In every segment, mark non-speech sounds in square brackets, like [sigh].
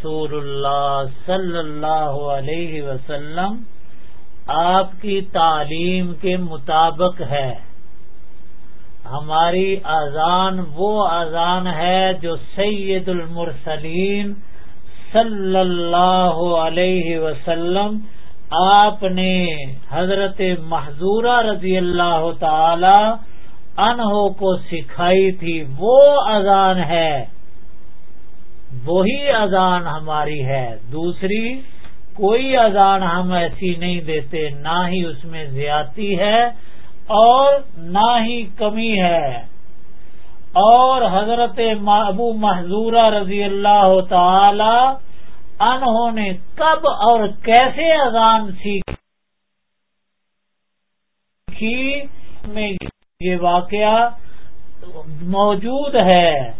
رسول اللہ صلی اللہ علیہ وسلم آپ کی تعلیم کے مطابق ہے۔ ہماری اذان وہ اذان ہے جو سید المرسلین صلی اللہ علیہ وسلم آپ نے حضرت محضورہ رضی اللہ تعالی انہوں کو سکھائی تھی۔ وہ اذان ہے۔ وہی اذان ہماری ہے۔ دوسری، کوئی اذان ہم ایسی نہیں دیتے، نہ ہی اس میں زیادتی ہے اور نہ ہی کمی ہے۔ اور حضرت ابو محضورہ رضی اللہ تعالی انہوں نے کب اور کیسے اذان سیکھی میں یہ واقعہ موجود ہے۔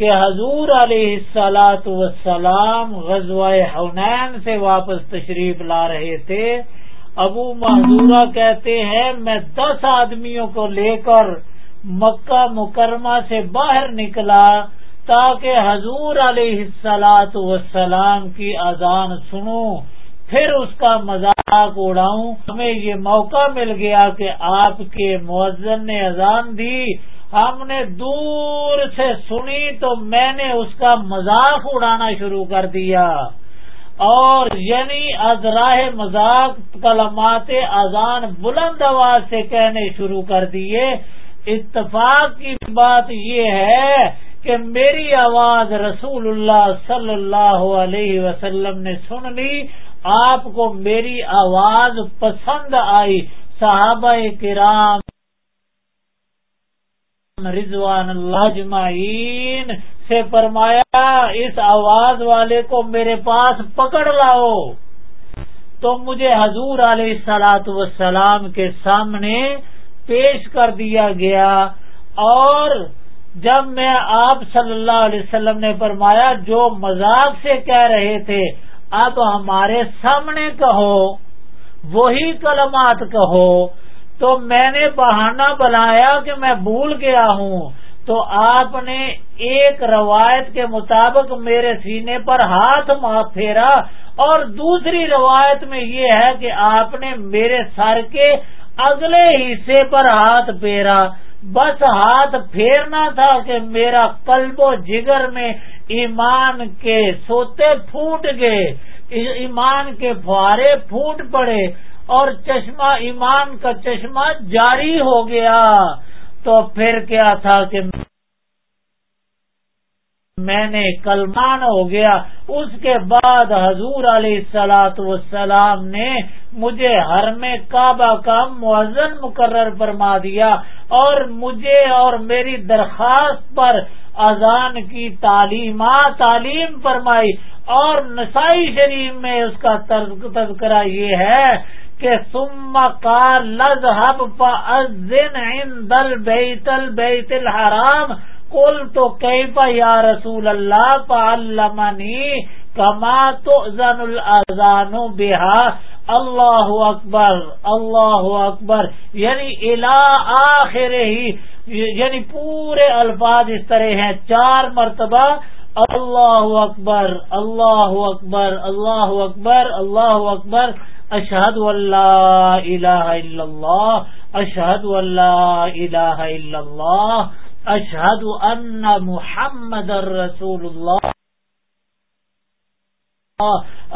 کہ حضور علیہ السلاط وسلام غزوہ حنین سے واپس تشریف لا رہے تھے۔ ابو محضورہ کہتے ہیں، میں دس آدمیوں کو لے کر مکہ مکرمہ سے باہر نکلا تاکہ حضور علیہ السلاط وسلام کی اذان سنوں۔ پھر اس کا مذاق اڑاؤں۔ ہمیں یہ موقع مل گیا کہ آپ کے مؤذن نے اذان دی۔ ہم نے دور سے سنی تو میں نے اس کا مذاق اڑانا شروع کر دیا۔ اور یعنی ازراہ مذاق کلمات اذان بلند آواز سے کہنے شروع کر دیے۔ اتفاق کی بات یہ ہے کہ میری آواز رسول اللہ صلی اللہ علیہ وسلم نے سن لی۔ آپ کو میری آواز پسند آئی۔ صحابہ کرام رضوان اللہ جمعین سے فرمایا، اس آواز والے کو میرے پاس پکڑ لاؤ۔ تو مجھے حضور علیہ سلاط وسلام کے سامنے پیش کر دیا گیا۔ اور جب میں آپ صلی اللہ علیہ وسلم نے فرمایا، جو مذاق سے کہہ رہے تھے، اب ہمارے سامنے کہو، وہی کلمات کہو۔ تو میں نے بہانہ بنایا کہ میں بھول گیا ہوں۔ تو آپ نے ایک روایت کے مطابق میرے سینے پر ہاتھ پھیرا۔ اور دوسری روایت میں یہ ہے کہ آپ نے میرے سر کے اگلے حصے پر ہاتھ پھیرا۔ بس ہاتھ پھیرنا تھا کہ میرا قلب و جگر میں ایمان کے سوتے پھوٹ گئے۔ ایمان کے فوارے پھوٹ پڑے۔ اور چشمہ ایمان کا چشمہ جاری ہو گیا تو پھر کیا تھا کہ میں نے کلمان ہو گیا۔ اس کے بعد حضور علیہ سلاط والسلام نے مجھے ہر میں کعبہ کا موزن مقرر فرما دیا اور مجھے اور میری درخواست پر اذان کی تعلیمات تعلیم فرمائی اور نسائی شریف میں اس کا تذکرہ یہ ہے کہ ثم قال لذهب فاذن عند البيت البيت الحرام. قلت كيف يا رسول الله؟ فعلمني كما تؤذن الاذان بها. اللہ اکبر اللہ اکبر. یعنی الا آخر ہی یعنی پورے الفاظ اس طرح ہیں. چار مرتبہ، اللہ اکبر اللہ اکبر اللہ اکبر اللہ اکبر. اشہد اللہ الہ الا اللہ اشہد اللہ الہ الا اللہ اشہد ان محمد رسول اللہ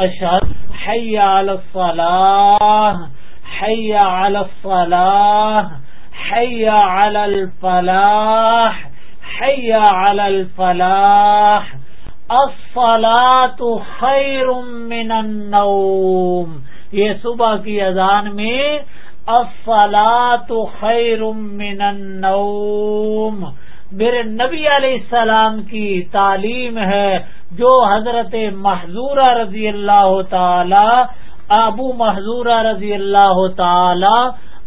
اشہد حی علی الصلاح حی علی الصلاح حی علی الفلاح حی علی الفلاح. الصلاة خیر من النوم. یہ صبح کی اذان میں افلا تو خیر من النوم۔ میرے نبی علیہ السلام کی تعلیم ہے، جو حضرت محضورہ رضی اللہ تعالی، ابو محضورہ رضی اللہ تعالی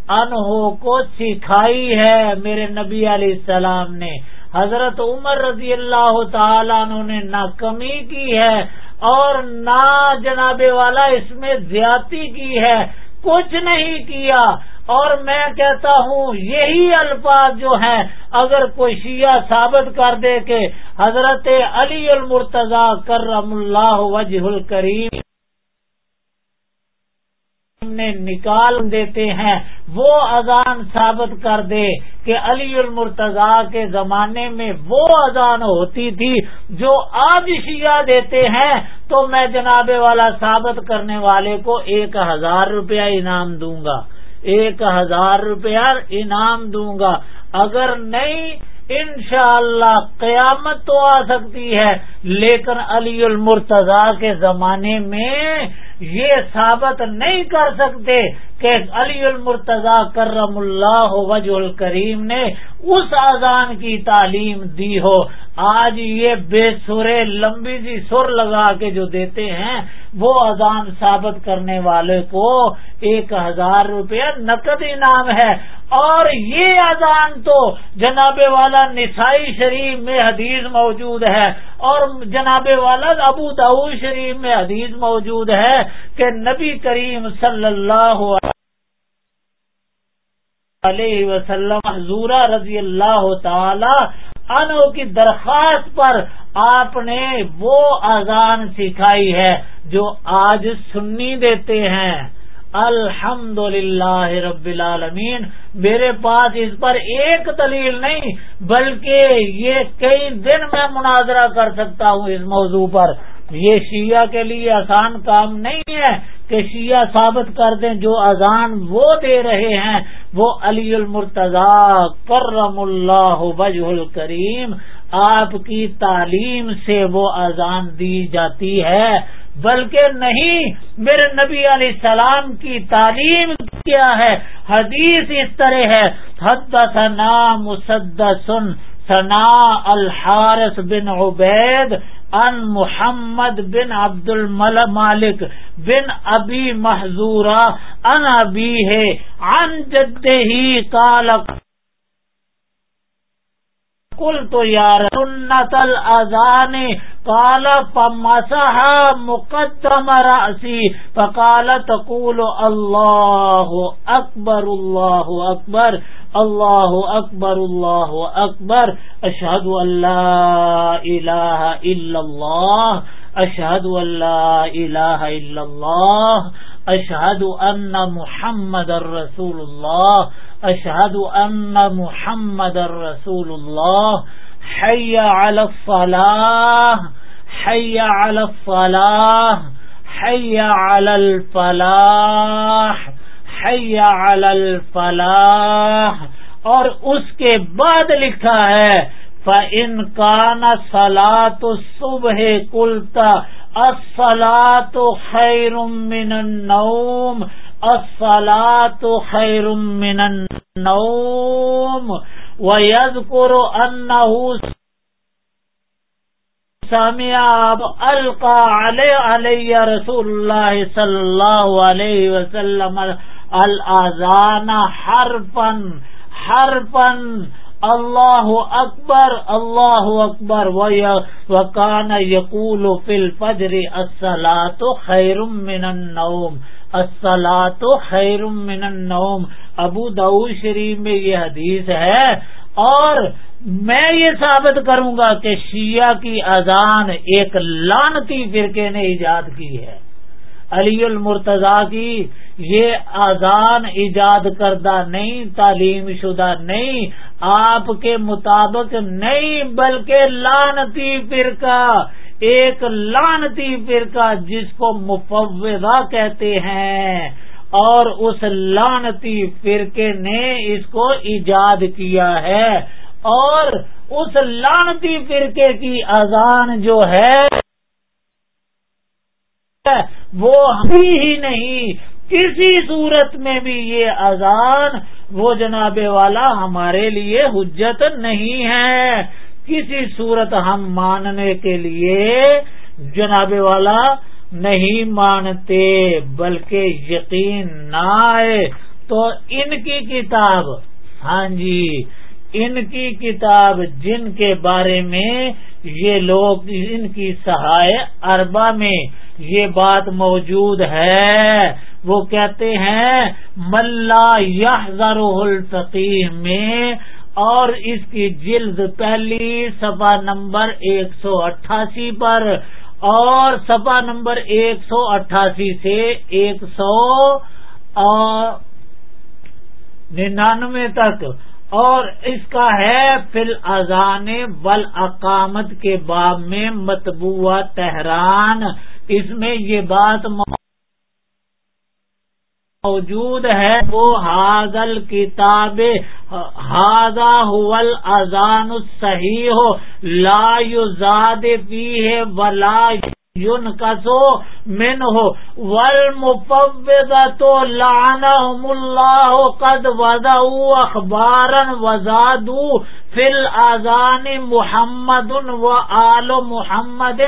انہوں کو سکھائی ہے میرے نبی علیہ السلام نے۔ حضرت عمر رضی اللہ تعالیٰ انہوں نے نہ کمی کی ہے اور نہ جناب والا اس میں زیادتی کی ہے، کچھ نہیں کیا۔ اور میں کہتا ہوں، یہی الفاظ جو ہیں، اگر کوئی شیعہ ثابت کر دے کہ حضرت علی المرتضی کرم اللہ وجہ الکریم نکال دیتے ہیں۔ وہ اذان ثابت کر دے کہ علی المرتضی کے زمانے میں وہ اذان ہوتی تھی جو آج شیعہ دیتے ہیں۔ تو میں جناب والا ثابت کرنے والے کو ایک ہزار روپیہ انعام دوں گا۔ ایک ہزار روپیہ انعام دوں گا۔ اگر نہیں، انشاءاللہ اللہ قیامت تو آ سکتی ہے۔ لیکن علی المرتضی کے زمانے میں یہ ثابت نہیں کر سکتے کہ علی المرتضی کرم اللہ وجہ الکریم نے اس اذان کی تعلیم دی ہو۔ آج یہ بے سرے لمبی سی سر لگا کے جو دیتے ہیں وہ اذان ثابت کرنے والے کو ایک ہزار روپیہ نقد انعام ہے۔ اور یہ اذان تو جناب والا نسائی شریف میں حدیث موجود ہے۔ اور جناب والا ابو داؤ شریف میں حدیث موجود ہے کہ نبی کریم صلی اللہ علیہ علیہ وسلم، حضور رضی اللہ تعالی انو کی درخواست پر آپ نے وہ اذان سکھائی ہے جو آج سنی دیتے ہیں۔ الحمد للہ رب العالمین، میرے پاس اس پر ایک دلیل نہیں، بلکہ یہ کئی دن میں مناظرہ کر سکتا ہوں اس موضوع پر۔ یہ شیعہ کے لیے آسان کام نہیں ہے کہ شیعہ ثابت کر دیں جو اذان وہ دے رہے ہیں، وہ علی المرتضی، کرم اللہ وجہ الکریم، آپ کی تعلیم سے وہ اذان دی جاتی ہے۔ بلکہ نہیں، میرے نبی علیہ السلام کی تعلیم کیا ہے، حدیث اس طرح ہے حد ثنا مسد سن ثنا الحارث بن عبید ان محمد بن عبد المل مالک بن ابی محضورہ ان ابی ہے ان جدے ہی کالک کل تو یار سنت الزان کال پمسح مقدم راسی پکال تقول اللہ اکبر اللہ اکبر اللہ اکبر اللہ اکبر، اشہد اللہ الہ الا اللہ اشہد اللہ الہ الا اللہ اشہد ان محمد الرسول اللہ اشہد ان محمد الرسول اللہ حی علی الصلاح حی علی الصلاح حی علی الفلاح حی علی الفلاح. اور اس کے بعد لکھا ہے فَإِن كَانَ صَلَاةُ الصُّبْحِ قُلْتَ الصَّلَاةُ خَيْرٌ مِّنَ النَّوْمِ الصلاة خير من النوم ويذكر أنه سمع ألقى علي, علي رسول الله صلى الله عليه وسلم الآذان حرفا حرفا الله أكبر الله أكبر وكان يقول في الفجر الصلاة خير من النوم السلا تو خیر من النوم ابو دعو شریف میں یہ حدیث ہے اور میں یہ ثابت کروں گا کہ شیعہ کی اذان ایک لانتی فرقے نے ایجاد کی ہے۔ علی المرتضی کی یہ اذان ایجاد کردہ نہیں، تعلیم شدہ نہیں، آپ کے مطابق نہیں، بلکہ لانتی فرقہ، ایک لانتی فرقہ جس کو مفوضہ کہتے ہیں، اور اس لانتی فرقے نے اس کو ایجاد کیا ہے۔ اور اس لانتی فرقے کی اذان جو ہے وہ ہی نہیں۔ کسی صورت میں بھی یہ اذان وہ جناب والا ہمارے لیے حجت نہیں ہے۔ کسی صورت ہم ماننے کے لیے جناب والا نہیں مانتے، بلکہ یقین نہ آئے۔ تو ان کی کتاب ہاں جی ان کی کتاب جن کے بارے میں یہ لوگ ان کی سہائے اربا میں یہ بات موجود ہے۔ وہ کہتے ہیں ملا یحذر الفقیح میں اور اس کی جلد پہلی سفا نمبر ایک سو اٹھاسی پر، اور سفا نمبر ایک سو اٹھاسی سے ایک سو ننانوے تک۔ اور اس کا ہے فل اذان ول اقامت کے باب میں متبوع تہران۔ اس میں یہ بات موجود ہے، وہ حاضل کتاب ہاضا حل اذان صحیح ہو لا زاد پی ہے ولا یون کسو من ہو ول تو لانا اللہ قد وضا اخبار وزاد فل آزان محمد و آل محمد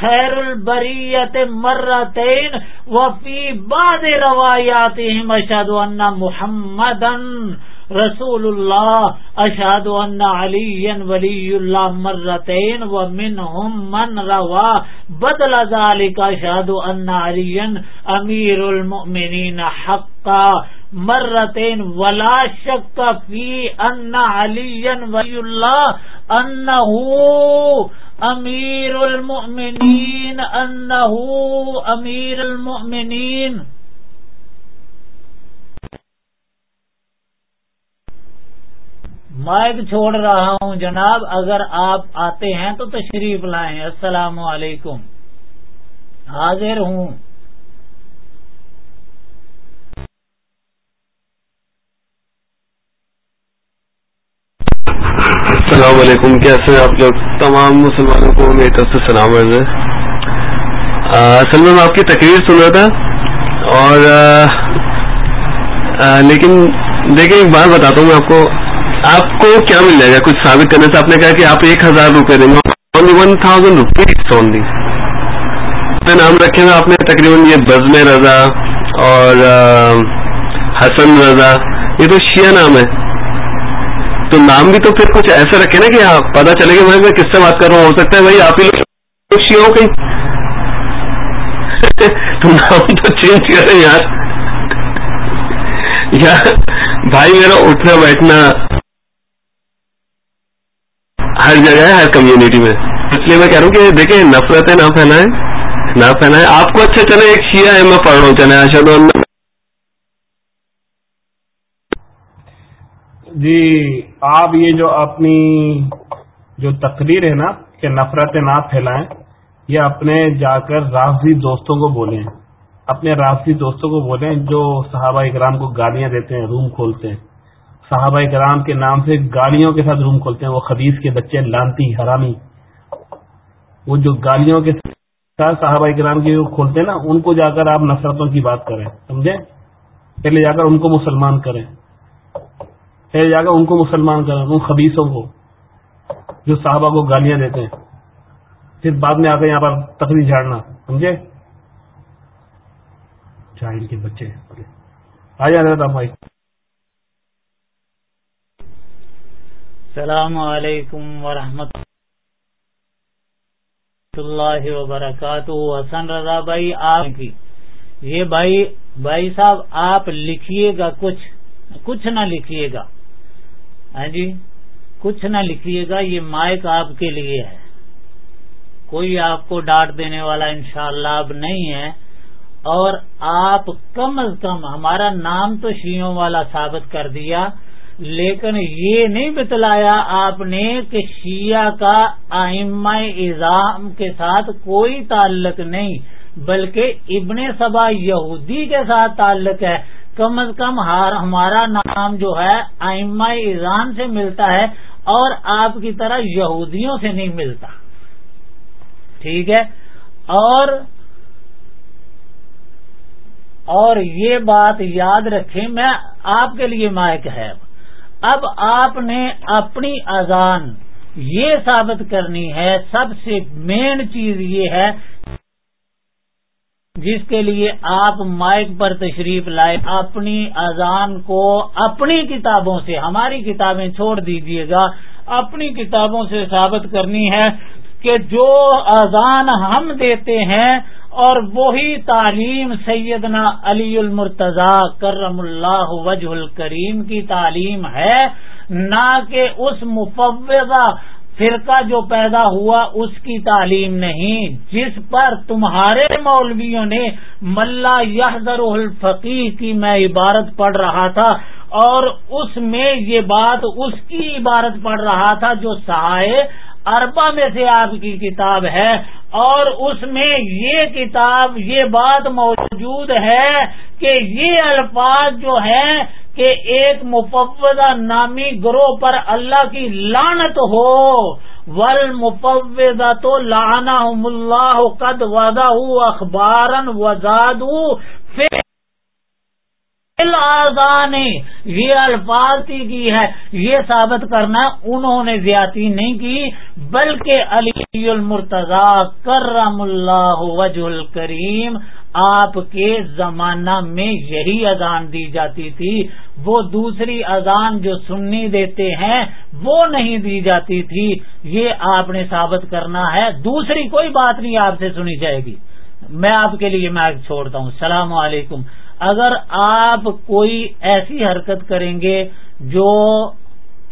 خیر البریت مرتین وفی بعد روایات اشد ان محمدن رسول اللہ اشاد ان علی ولی اللہ مرتین و من من روا بدل ذالک اشاد ان علی امیر المؤمنین حقا مرتین ولا شک فی ان علی ولی اللہ انہو امیر المؤمنین انہو امیر المؤمنین مائک چھوڑ رہا ہوں جناب، اگر آپ آتے ہیں تو تشریف لائیں۔ السلام علیکم۔ حاضر ہوں۔ السلام علیکم۔ کیسے آپ لوگ؟ تمام مسلمانوں کو میری طرف سے سلام عرض ہے۔ اصل میں میں آپ کی تقریر سن رہا تھا اور لیکن دیکھیں ایک بات بتاتا ہوں میں آپ کو۔ آپ کو کیا مل جائے گا؟ کچھ ثابت کرنے سے آپ نے کہا کہ آپ ایک ہزار روپے دیں گے۔ Only one thousand rupees only نام رکھے گا آپ نے تقریباً یہ بزم رضا اور حسن رضا، یہ تو شیعہ نام ہے۔ تو نام بھی تو پھر کچھ ایسا رکھے نا کہ ہاں، آپ پتا چلے گا میں کس سے بات کر رہا ہوں، ہو سکتا ہے بھائی آپ ہی لوگ شیعہ ہو کہیں۔ [laughs] تو نام تو چینج کریں یار۔ [laughs] یار، بھائی میرا اٹھنا بیٹھنا ہر جگہ ہے، ہر کمیونٹی میں۔ اس لیے میں کہہ رہا ہوں کہ دیکھیں، نفرتیں نہ پھیلائیں نہ پھیلائیں۔ آپ کو اچھا چلے، ایک شیعہ ہے، میں پڑھ رہا ہوں، چلے اشد جی آپ یہ جو اپنی جو تقریر ہے نا، کہ نفرتیں نہ پھیلائیں، یہ اپنے جا کر رافضی دوستوں کو بولیں۔ اپنے رافضی دوستوں کو بولیں جو صحابہ اکرام کو گالیاں دیتے ہیں، روم کھولتے ہیں۔ صحابہ کرام کے نام سے گالیوں کے ساتھ روم کھولتے ہیں۔ وہ خدیث کے بچے، لانتی، حرامی۔ وہ جو گالیوں کے ساتھ صحابہ کرام کی کھولتے ہیں نا، ان کو جا کر آپ نفرتوں کی بات کریں، سمجھے؟ پہلے جا کر ان کو مسلمان کریں۔ پہلے جا کر ان کو مسلمان کریں، ان خبیصوں کو جو صحابہ کو گالیاں دیتے ہیں۔ پھر بعد میں آ کر یہاں پر تقریر جھاڑنا، سمجھے؟ جاہل کے بچے۔ آ جانا تھا بھائی۔ السلام علیکم ورحمۃ اللہ وبرکاتہ۔ حسن رضا بھائی، آپ کی۔ یہ بھائی بھائی صاحب، آپ لکھیے گا کچھ کچھ نہ لکھیے گا۔ ہاں جی کچھ نہ لکھیے گا، یہ مائک آپ کے لیے ہے۔ کوئی آپ کو ڈانٹ دینے والا انشاءاللہ اب نہیں ہے۔ اور آپ کم از کم ہمارا نام تو شیوں والا ثابت کر دیا۔ لیکن یہ نہیں بتلایا آپ نے کہ شیعہ کا آئمہ اظام کے ساتھ کوئی تعلق نہیں، بلکہ ابن سبا یہودی کے ساتھ تعلق ہے۔ کم از کم ہمارا نام جو ہے آئمہ اظام سے ملتا ہے اور آپ کی طرح یہودیوں سے نہیں ملتا۔ ٹھیک ہے؟ اور اور یہ بات یاد رکھیں، میں آپ کے لیے مائک ہے۔ اب آپ نے اپنی اذان یہ ثابت کرنی ہے، سب سے مین چیز یہ ہے، جس کے لیے آپ مائک پر تشریف لائے، اپنی اذان کو اپنی کتابوں سے، ہماری کتابیں چھوڑ دیجیے گا، اپنی کتابوں سے ثابت کرنی ہے۔ کہ جو اذان ہم دیتے ہیں اور وہی تعلیم سیدنا علی المرتضی کرم اللہ وجہ الکریم کی تعلیم ہے، نہ کہ اس مفوضہ فرقہ جو پیدا ہوا اس کی تعلیم نہیں، جس پر تمہارے مولویوں نے ملا یحضر الفقی کی میں عبارت پڑھ رہا تھا اور اس میں یہ بات اس کی عبارت پڑھ رہا تھا جو سہائے اربا میں سے آپ کی کتاب ہے اور اس میں یہ کتاب، یہ بات موجود ہے کہ یہ الفاظ جو ہے کہ ایک مفوضہ نامی گروہ پر اللہ کی لانت ہو ول مفوضہ تو لانا اللہ قد ودا اخبارن وزاد آزان یہ الفاظ کی ہے، یہ ثابت کرنا انہوں نے زیادتی نہیں کی، بلکہ علی المرتضی کرم اللہ وجہ الکریم، آپ کے زمانہ میں یہی اذان دی جاتی تھی۔ وہ دوسری اذان جو سننی دیتے ہیں، وہ نہیں دی جاتی تھی۔ یہ آپ نے ثابت کرنا ہے۔ دوسری کوئی بات نہیں آپ سے سنی جائے گی۔ میں آپ کے لیے میں چھوڑتا ہوں۔ السلام علیکم۔ اگر آپ کوئی ایسی حرکت کریں گے جو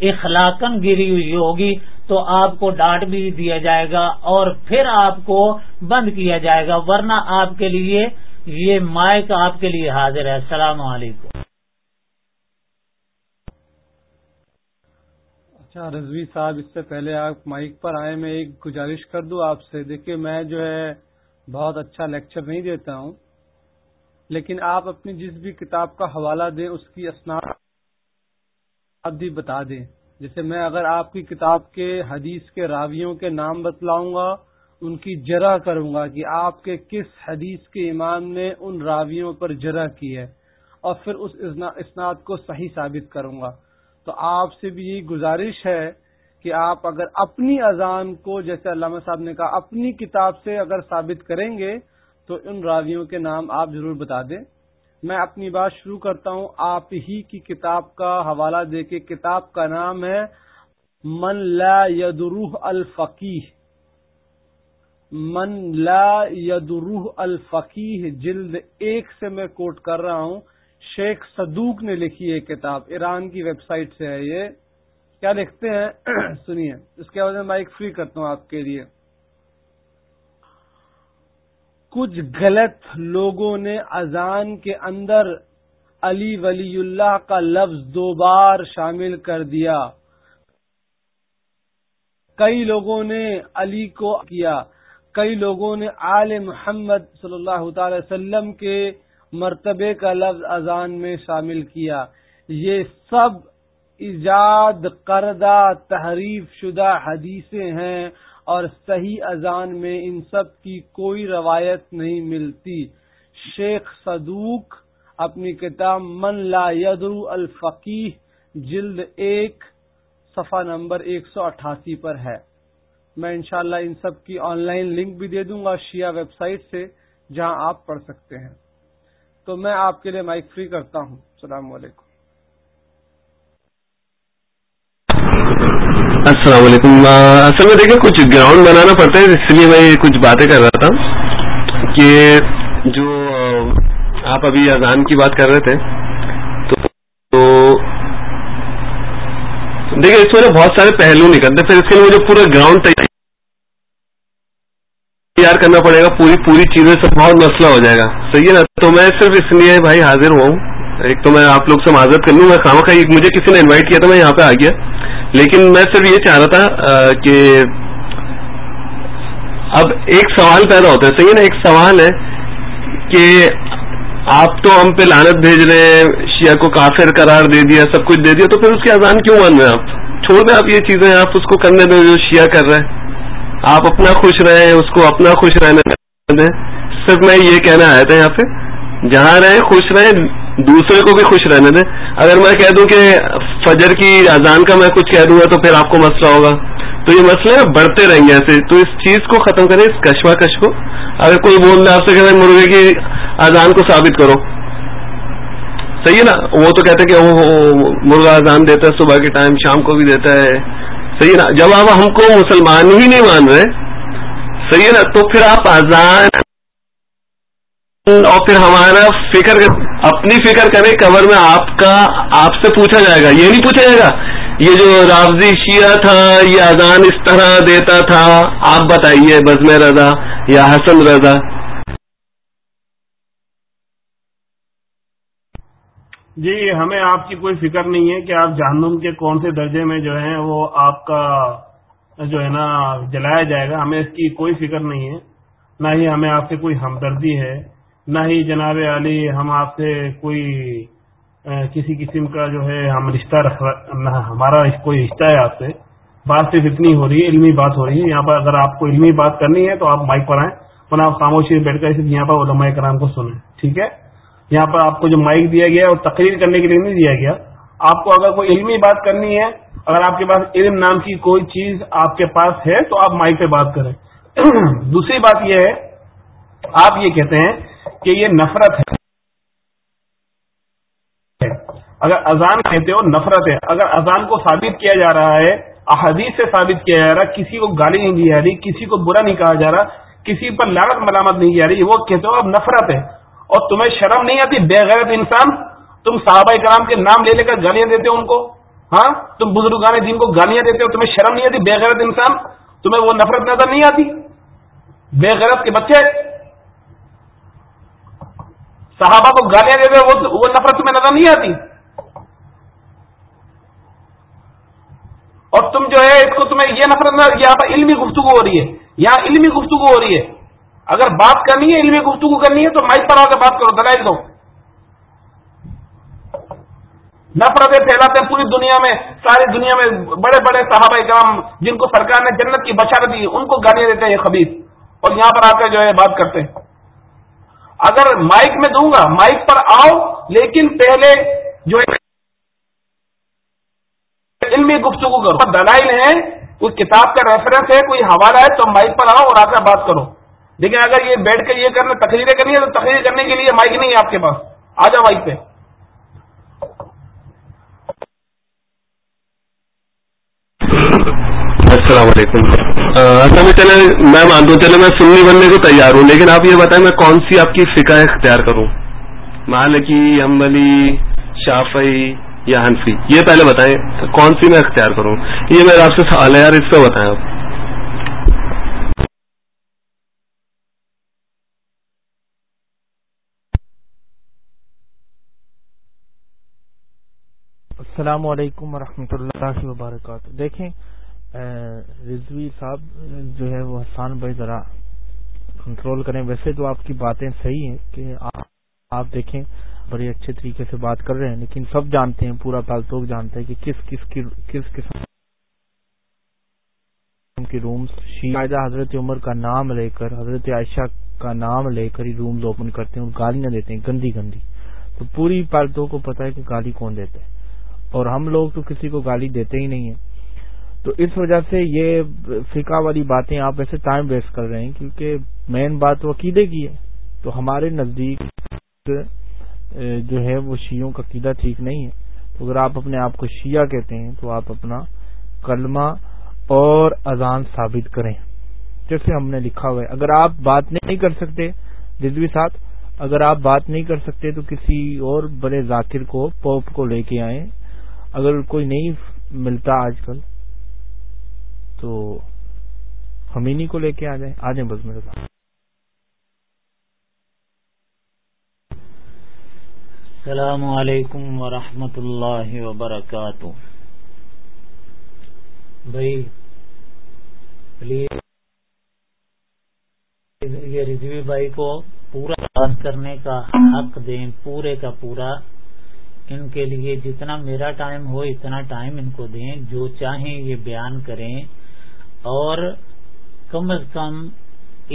اخلاقن گری ہوئی ہوگی، تو آپ کو ڈانٹ بھی دیا جائے گا اور پھر آپ کو بند کیا جائے گا، ورنہ آپ کے لیے یہ مائک آپ کے لیے حاضر ہے۔ السلام علیکم۔ اچھا رضوی صاحب، اس سے پہلے آپ مائک پر آئے، میں ایک گزارش کر دوں آپ سے۔ دیکھیے، میں جو ہے بہت اچھا لیکچر نہیں دیتا ہوں۔ لیکن آپ اپنی جس بھی کتاب کا حوالہ دیں، اس کی اسناد بھی بتا دیں۔ جیسے میں اگر آپ کی کتاب کے حدیث کے راویوں کے نام بتلاؤں گا، ان کی جرا کروں گا کہ آپ کے کس حدیث کے امام نے ان راویوں پر جرا کی ہے۔ اور پھر اس اسناد کو صحیح ثابت کروں گا۔ تو آپ سے بھی یہی گزارش ہے کہ آپ اگر اپنی اذان کو، جیسے علامہ صاحب نے کہا، اپنی کتاب سے اگر ثابت کریں گے تو ان راویوں کے نام آپ ضرور بتا دیں۔ میں اپنی بات شروع کرتا ہوں۔ آپ ہی کی کتاب کا حوالہ دے کے کتاب کا نام ہے من لا یدروح الفقی من لا یدروح الفقی جلد ایک سے میں کوٹ کر رہا ہوں۔ شیخ صدوق نے لکھی ہے کتاب۔ ایران کی ویب سائٹ سے ہے یہ۔ کیا لکھتے ہیں؟ [clears throat] سنیے۔ اس کے بعد میں مائک فری کرتا ہوں آپ کے لیے۔ کچھ غلط لوگوں نے اذان کے اندر علی ولی اللہ کا لفظ دو بار شامل کر دیا۔ کئی لوگوں نے علی کو کیا۔ کئی لوگوں نے آل محمد صلی اللہ تعالی وسلم کے مرتبے کا لفظ اذان میں شامل کیا۔ یہ سب ایجاد کردہ تحریف شدہ حدیثیں ہیں۔ اور صحیح اذان میں ان سب کی کوئی روایت نہیں ملتی۔ شیخ صدوق اپنی کتاب من لا یدرو الفقی جلد ایک، صفحہ نمبر ایک سو اٹھاسی پر ہے۔ میں انشاءاللہ ان سب کی آن لائن لنک بھی دے دوں گا شیعہ ویب سائٹ سے، جہاں آپ پڑھ سکتے ہیں۔ تو میں آپ کے لیے مائک فری کرتا ہوں۔ السلام علیکم۔ السلام علیکم. اصل میں دیکھیں، کچھ گراؤنڈ بنانا پڑتا ہے، اس لیے میں کچھ باتیں کر رہا تھا کہ جو آپ ابھی اذان کی بات کر رہے تھے، تو دیکھیں، اس میں بہت سارے پہلو نکلتے پھر اس کے لیے مجھے پورا گراؤنڈ تیار کرنا پڑے گا، پوری پوری چیزیں سے بہت مسئلہ ہو جائے گا۔ صحیح ہے نا؟ تو میں صرف اس لیے بھائی حاضر ہوا ہوں ایک تو میں آپ لوگ سے معذرت کر لوں، میں خامہ خائی مجھے کسی نے انوائٹ کیا تھا، میں یہاں پہ آ گیا۔ لیکن میں صرف یہ چاہ رہا تھا کہ اب ایک سوال پیدا ہوتا ہے، صحیح نا؟ ایک سوال ہے کہ آپ تو ہم پہ لانت بھیج رہے ہیں، شیعہ کو کافر قرار دے دیا، سب کچھ دے دیا، تو پھر اس کی اذان کیوں مان رہے ہیں آپ؟ چھوڑ دیں آپ یہ چیزیں، آپ اس کو کرنے دیں، جو شیعہ کر رہے ہیں آپ اپنا خوش رہیں، اس کو اپنا خوش رہنے دیں۔ صرف میں یہ کہنا آیا تھا یہاں پہ، جہاں رہیں، خوش رہیں دوسرے کو بھی خوش رہنے دیں۔ اگر میں کہہ دوں کہ فجر کی اذان کا میں کچھ کہہ دوں گا تو پھر آپ کو مسئلہ ہوگا۔ تو یہ مسئلے بڑھتے رہیں گے ایسے۔ تو اس چیز کو ختم کریں، اس کشمہ کش کو۔ اگر کوئی بول رہا آپ سے کہتے ہیں مرغے کی اذان کو ثابت کرو۔ صحیح ہے نا؟ وہ تو کہتے ہیں کہ مرغا اذان دیتا ہے، صبح کے ٹائم شام کو بھی دیتا ہے۔ صحیح ہے نا؟ جب آپ ہم کو مسلمان ہی نہیں مان رہے، صحیح ہے نا؟ تو پھر آپ اذان اور پھر ہمارا فکر اپنی فکر کریں کور میں آپ کا آپ سے پوچھا جائے گا۔ یہ نہیں پوچھا جائے گا۔ یہ جو رافضی شیعہ تھا، یہ اذان اس طرح دیتا تھا، آپ بتائیے، بزم رضا یا حسن رضا؟ جی ہمیں آپ کی کوئی فکر نہیں ہے کہ آپ جہنم کے کون سے درجے میں جو ہیں، وہ آپ کا جو ہے نا، جلایا جائے گا۔ ہمیں اس کی کوئی فکر نہیں ہے۔ نہ ہی ہمیں آپ سے کوئی ہمدردی ہے۔ نہ ہی جناب علی، ہم آپ سے کوئی کسی قسم کا جو ہے، ہم رشتہ رکھ نہ، ہمارا کوئی رشتہ ہے آپ سے۔ بات صرف اتنی ہو رہی ہے، علمی بات ہو رہی ہے۔ یہاں پر اگر آپ کو علمی بات کرنی ہے تو آپ مائک پر آئیں۔ ورنہ آپ خاموشی بیٹھ کر صرف یہاں پر علماء کرام کو سنیں، ٹھیک ہے؟ یہاں پر آپ کو جو مائک دیا گیا وہ تقریر کرنے کے لیے نہیں دیا گیا، آپ کو اگر کوئی علمی بات کرنی ہے، اگر آپ کے پاس علم نام کی کوئی چیز آپ کے پاس ہے، تو آپ مائک پہ بات کریں۔ [clears throat] دوسری بات یہ ہے، آپ یہ کہتے ہیں کہ یہ نفرت ہے۔ اگر اذان کہتے ہو، نفرت ہے۔ اگر اذان کو ثابت کیا جا رہا ہے، احادیث سے ثابت کیا جا رہا کسی کو گالی نہیں دی جا رہی، کسی کو برا نہیں کہا جا رہا، کسی پر لڑت ملامت نہیں جا رہی وہ کہتے ہو، اب نفرت ہے۔ اور تمہیں شرم نہیں آتی، بے غیرت انسان، تم صحابہ کرام کے نام لے لے کر گالیاں دیتے ہو ان کو؟ ہاں؟ تم بزرگان دین کو گالیاں دیتے ہو، تمہیں شرم نہیں آتی، بے غیرت انسان، تمہیں وہ نفرت نظر نہیں آتی۔ بے غیرت کے بچے۔ صحابہ کو گالیاں دے دے، وہ نفرت تمہیں نظر نہیں آتی۔ اور تم جو ہے، اس کو تمہیں یہ نفرت نہ یہاں پر علمی گفتگو ہو رہی ہے۔ یہاں علمی گفتگو ہو رہی ہے۔ اگر بات کرنی ہے، علمی گفتگو کرنی ہے، تو مائک پر آ کے بات کرو دلائل دو نفرتیں پھیلاتے ہیں پوری دنیا میں، ساری دنیا میں بڑے بڑے صحابہ کرام جن کو سرکار نے جنت کی بشارت دی، ان کو گالیاں دیتے ہیں یہ خبیص اور یہاں پر آ کر جو ہے بات کرتے ہیں۔ اگر مائک میں دوں گا، مائک پر آؤ، لیکن پہلے جو علمی گفتگو کرو۔ دلائل ہے کوئی کتاب کا ریفرنس ہے، کوئی حوالہ ہے، تو مائک پر آؤ اور آ کر بات کرو۔ لیکن اگر یہ بیٹھ کے یہ کرنا، تقریریں کرنی ہے تو تقریر کرنے کے لیے مائک نہیں ہے آپ کے پاس۔ آ جاؤ مائک پہ۔ السلام علیکم۔ اصل اچھا، میں چلے، میں مان دوں چلے، میں سننی بننے کو تیار ہوں، لیکن آپ یہ بتائیں، میں کون سی آپ کی فکا اختیار کروں؟ مالکی، امبلی شافئی یا حنفی؟ یہ پہلے بتائیں کون سی میں اختیار کروں؟ یہ میرا آپ سے سوال ہے یار، اس پہ بتائیں آپ۔ السلام علیکم ورحمۃ اللہ وبرکاتہ۔ دیکھیں رضوی صاحب جو ہے وہ حسان بھائی ذرا کنٹرول کریں۔ ویسے تو آپ کی باتیں صحیح ہیں کہ آپ دیکھیں، بڑے اچھے طریقے سے بات کر رہے ہیں، لیکن سب جانتے ہیں، پورا پالتوک جانتے ہیں کہ کس کس کی کس قسم کی رومز شاہدہ حضرت عمر کا نام لے کر، حضرت عائشہ کا نام لے کر ہی رومز اوپن کرتے ہیں اور گالیاں دیتے ہیں، گندی گندی۔ تو پوری پالتوں کو پتا ہے کہ گالی کون دیتے ہیں اور ہم لوگ تو کسی کو گالی دیتے ہی نہیں ہیں۔ تو اس وجہ سے یہ فقہ والی باتیں آپ ایسے ٹائم ویسٹ کر رہے ہیں کیونکہ مین بات تو عقیدے کی ہے۔ تو ہمارے نزدیک جو ہے وہ شیوں کا عقیدہ ٹھیک نہیں ہے۔ تو اگر آپ اپنے آپ کو شیعہ کہتے ہیں تو آپ اپنا کلمہ اور اذان ثابت کریں۔ جیسے ہم نے لکھا ہوا ہے۔ اگر آپ بات نہیں کر سکتے رضوی ساتھ، اگر آپ بات نہیں کر سکتے تو کسی اور بڑے ذاکر کو، پوپ کو لے کے آئیں۔ اگر کوئی نہیں ملتا آج کل تو ہم انہیں کو لے کے آ جائیں۔ آ جائیں بس میرے ساتھ۔ السلام علیکم ورحمۃ اللہ وبرکاتہ۔ بھائی پلیز یہ رضوی بھائی کو پورا بات کرنے کا حق دیں، پورے کا پورا۔ ان کے لیے جتنا میرا ٹائم ہو، اتنا ٹائم ان کو دیں۔ جو چاہیں یہ بیان کریں۔ اور کم از کم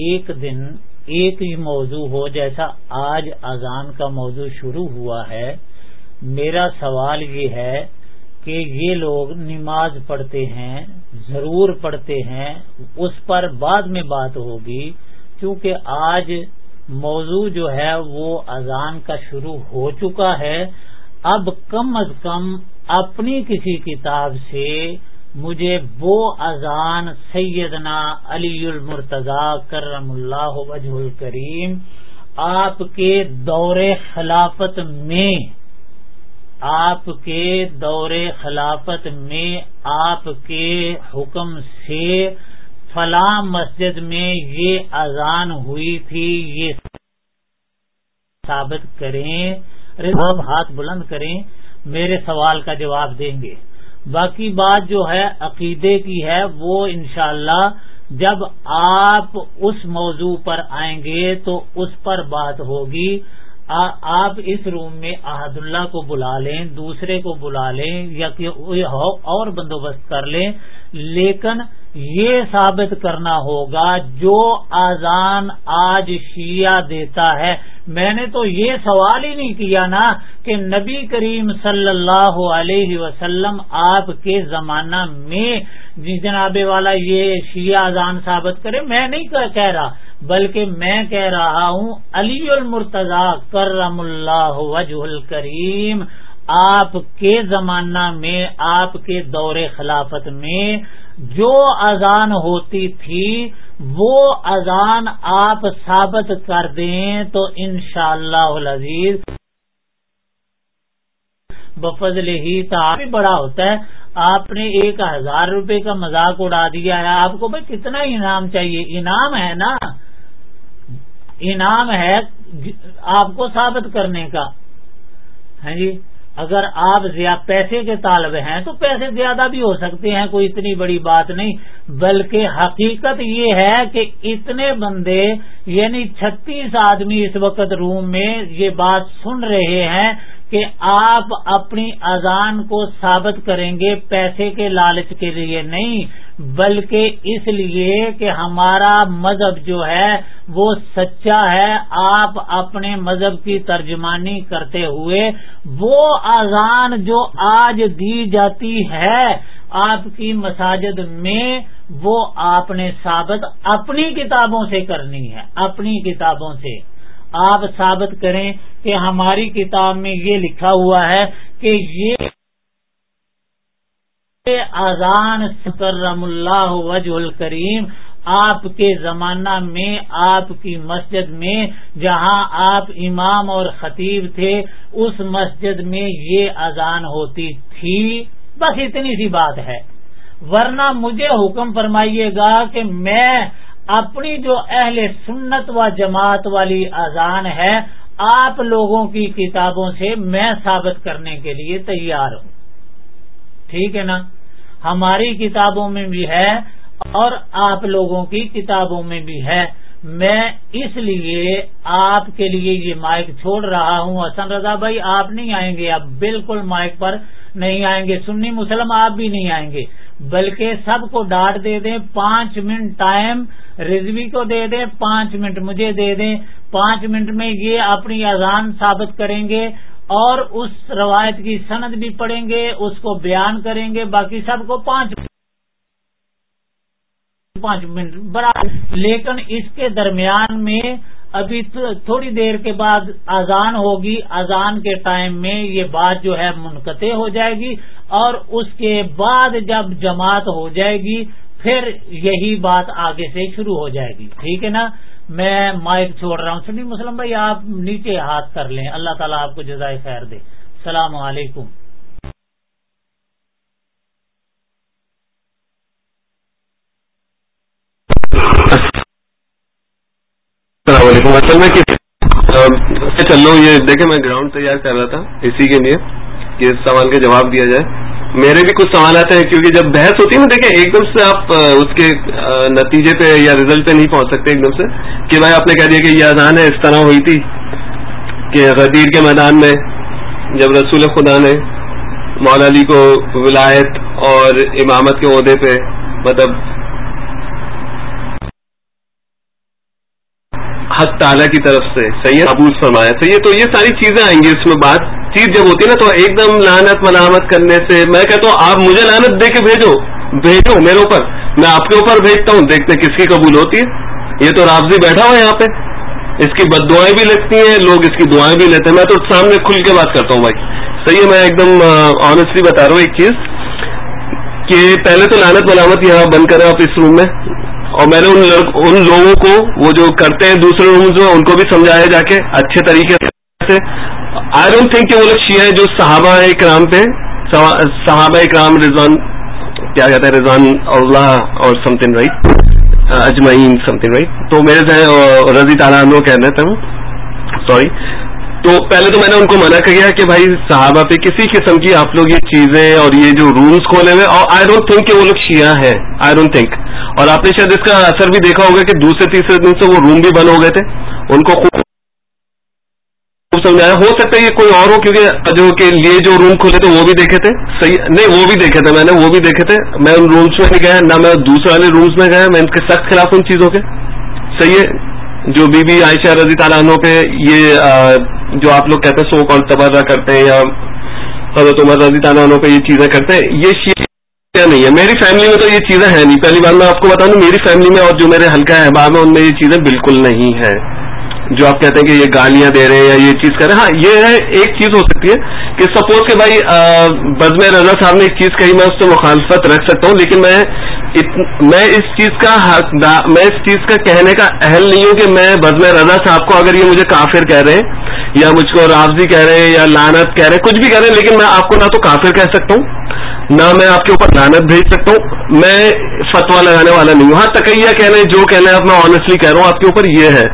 ایک دن ایک ہی موضوع ہو جیسا آج اذان کا موضوع شروع ہوا ہے، میرا سوال یہ ہے کہ یہ لوگ نماز پڑھتے ہیں، ضرور پڑھتے ہیں، اس پر بعد میں بات ہوگی، کیونکہ آج موضوع جو ہے وہ اذان کا شروع ہو چکا ہے۔ اب کم از کم اپنی کسی کتاب سے مجھے وہ اذان سیدنا علی المرتضی کرم اللہ وجہ الکریم آپ کے دور خلافت میں، آپ کے دور خلافت میں، آپ کے حکم سے فلاں مسجد میں یہ اذان ہوئی تھی، یہ ثابت کریں ہاتھ بلند کریں، میرے سوال کا جواب دیں گے۔ باقی بات جو ہے عقیدے کی ہے، وہ انشاءاللہ جب آپ اس موضوع پر آئیں گے تو اس پر بات ہوگی۔ آپ اس روم میں احد اللہ کو بلا لیں، دوسرے کو بلا لیں یا اور بندوبست کر لیں۔ لیکن یہ ثابت کرنا ہوگا جو آزان آج شیعہ دیتا ہے۔ میں نے تو یہ سوال ہی نہیں کیا نا کہ نبی کریم صلی اللہ علیہ وسلم آپ کے زمانہ میں جی جناب والا یہ شیعہ اذان ثابت کرے، میں نہیں کہہ رہا، بلکہ میں کہہ رہا ہوں، علی المرتضی کرم اللہ وجہ الکریم، آپ کے زمانہ میں، آپ کے دور خلافت میں جو اذان ہوتی تھی، وہ اذان آپ ثابت کر دیں تو انشاءاللہ اللہ عزیز بفضل ہی بھی بڑا ہوتا ہے۔ آپ نے ایک ہزار روپے کا مذاق اڑا دیا ہے۔ آپ کو بھائی کتنا انعام چاہیے؟ انعام ہے نا۔ انعام ہے آپ کو ثابت کرنے کا۔ ہاں جی؟ اگر آپ پیسے کے طالب ہیں تو پیسے زیادہ بھی ہو سکتے ہیں، کوئی اتنی بڑی بات نہیں۔ بلکہ حقیقت یہ ہے کہ اتنے بندے یعنی چھتیس آدمی اس وقت روم میں یہ بات سن رہے ہیں کہ آپ اپنی اذان کو ثابت کریں گے پیسے کے لالچ کے لیے نہیں، بلکہ اس لیے کہ ہمارا مذہب جو ہے وہ سچا ہے، آپ اپنے مذہب کی ترجمانی کرتے ہوئے وہ اذان جو آج دی جاتی ہے آپ کی مساجد میں، وہ آپ نے ثابت اپنی کتابوں سے کرنی ہے، اپنی کتابوں سے۔ آپ ثابت کریں کہ ہماری کتاب میں یہ لکھا ہوا ہے کہ یہ اذان کرم اللہ وج الکریم آپ کے زمانہ میں، آپ کی مسجد میں، جہاں آپ امام اور خطیب تھے، اس مسجد میں یہ اذان ہوتی تھی۔ بس اتنی سی بات ہے۔ ورنہ مجھے حکم فرمائیے گا کہ میں اپنی جو اہل سنت و جماعت والی اذان ہے، آپ لوگوں کی کتابوں سے میں ثابت کرنے کے لیے تیار ہوں۔ ٹھیک ہے نا؟ ہماری کتابوں میں بھی ہے اور آپ لوگوں کی کتابوں میں بھی ہے۔ میں اس لیے آپ کے لیے یہ مائک چھوڑ رہا ہوں۔ حسن رضا بھائی، آپ نہیں آئیں گے۔ اب بالکل مائک پر نہیں آئیں گے۔ سنی مسلم، آپ بھی نہیں آئیں گے۔ بلکہ سب کو ڈانٹ دے دیں، پانچ منٹ ٹائم رضوی کو دے دیں، پانچ منٹ مجھے دے دیں۔ پانچ منٹ میں یہ اپنی اذان ثابت کریں گے اور اس روایت کی سند بھی پڑھیں گے، اس کو بیان کریں گے، باقی سب کو پانچ پانچ منٹ بڑا لیکن اس کے درمیان میں ابھی تھوڑی دیر کے بعد اذان ہوگی۔ اذان کے ٹائم میں یہ بات جو ہے منقطع ہو جائے گی اور اس کے بعد جب جماعت ہو جائے گی، پھر یہی بات آگے سے شروع ہو جائے گی۔ ٹھیک ہے نا؟ میں مائک چھوڑ رہا ہوں۔ سنی مسلم بھائی، آپ نیچے ہاتھ کر لیں۔ اللہ تعالیٰ آپ کو جزائے خیر دے۔ السلام علیکم۔ السلام علیکم۔ اصل میں چل رہا ہوں یہ دیکھیں، میں گراؤنڈ تیار کر رہا تھا اسی کے لیے کہ اس سوال کا جواب دیا جائے۔ میرے بھی کچھ سوالات ہیں کیونکہ جب بحث ہوتی ہے نا، دیکھیں، ایک دم سے آپ اس کے نتیجے پہ یا ریزلٹ پہ نہیں پہنچ سکتے ایک دم سے کہ بھائی آپ نے کہہ دیا کہ یہ اذان ہے، اس طرح ہوئی تھی کہ غدیر کے میدان میں جب رسول خدا نے مولا علی کو ولایت اور امامت کے عہدے پہ مطلب حق تعالیٰ کی طرف سے صحیح ابوز فرمایا۔ صحیح تو یہ ساری چیزیں آئیں گی اس میں بات چیز جب ہوتی ہے نا تو ایک دم لانت ملامت کرنے سے میں کہتا ہوں آپ مجھے لانت دے کے بھیجو بھیجو میرے اوپر۔ میں آپ کے اوپر بھیجتا ہوں، دیکھتے کس کی قبول ہوتی ہے۔ یہ تو رابضی بیٹھا ہوا یہاں پہ۔ اس کی بد دعائیں بھی لگتی ہیں، لوگ اس کی دعائیں بھی لیتے ہیں۔ میں تو سامنے کھل کے بات کرتا ہوں بھائی۔ صحیح ہے، میں ایک دم آنےسٹلی بتا رہا ہوں ایک چیز کہ پہلے تو لانت ملامت یہاں بند کریں آپ اس روم میں۔ اور میں نے ان لوگوں کو وہ جو کرتے ہیں دوسرے رومز میں ان کو بھی سمجھایا جا کے اچھے طریقے سے۔ آئی ڈونٹ تھنک کہ وہ لوگ شیعہ ہیں جو صحابہ اکرام پہ صحابہ اکرام رضوان کیا کہتے ہیں؟ رضوان اللہ اور سم تھنگ رائٹ اجمعین سم تھنگ رائٹ تو میرے سے رضی تعالیٰ کہہ دیتا ہوں۔ سوری تو پہلے تو میں نے ان کو منع کیا کہ بھائی صحابہ پہ کسی قسم کی آپ لوگ یہ چیزیں اور یہ جو رومز کھولے ہوئے اور آئی ڈونٹ تھنک کہ وہ لوگ شیعہ ہیں. آئی ڈونٹ تھنک اور آپ نے شاید اس کا اثر بھی دیکھا ہوگا کہ دوسرے تیسرے دن سے وہ روم بھی بند ہو گئے تھے. ان کو خوب سمجھایا. ہو سکتا ہے یہ کوئی اور ہو کیونکہ جو کے لیے جو روم کھولے تھے وہ بھی دیکھے تھے. صحیح نہیں، وہ بھی دیکھے تھے میں نے، وہ بھی دیکھے تھے. میں ان رومس میں نہیں گیا، نہ میں دوسرے والے رومس میں گیا، میں ان کے سخت خلاف ان چیزوں کے. صحیح ہے؟ جو بی بی عائشہ رضی تعالیٰ عنہ پہ یہ جو آپ لوگ کہتے ہیں سو کال تبادلہ کرتے ہیں یا حضرت عمر رضی تعالیٰ عنہ پہ یہ چیزیں کرتے ہیں، یہ شیعہ نہیں ہے۔ میری فیملی میں تو یہ چیزیں ہیں نہیں۔ پہلی بار میں آپ کو بتا دوں میری فیملی میں اور جو میرے ہلکا احباب ہیں، ان میں یہ چیزیں بالکل نہیں ہے جو آپ کہتے ہیں کہ یہ گالیاں دے رہے ہیں یا یہ چیز کر رہے ہیں ہاں یہ ہے، ایک چیز ہو سکتی ہے کہ سپوز کہ بھائی بزم رضا صاحب نے ایک چیز کہی، میں اس سے مخالفت رکھ سکتا ہوں، لیکن میں میں اس چیز کا میں اس چیز کا کہنے کا اہل نہیں ہوں کہ میں بزم رضا صاحب کو اگر یہ مجھے کافر کہہ رہے ہیں، یا مجھ کو رافضی کہہ رہے ہیں، یا لانت کہہ رہے ہیں، کچھ بھی کہہ رہے ہیں، لیکن میں آپ کو نہ تو کافر کہہ سکتا ہوں، نہ میں آپ کے اوپر لانت بھیج سکتا ہوں، میں فتوا لگانے والا نہیں ہوں۔ ہاں تکیا کہنا ہے جو کہنا ہے میں آنےسٹلی کہہ رہا ہوں، آپ کے اوپر یہ ہے۔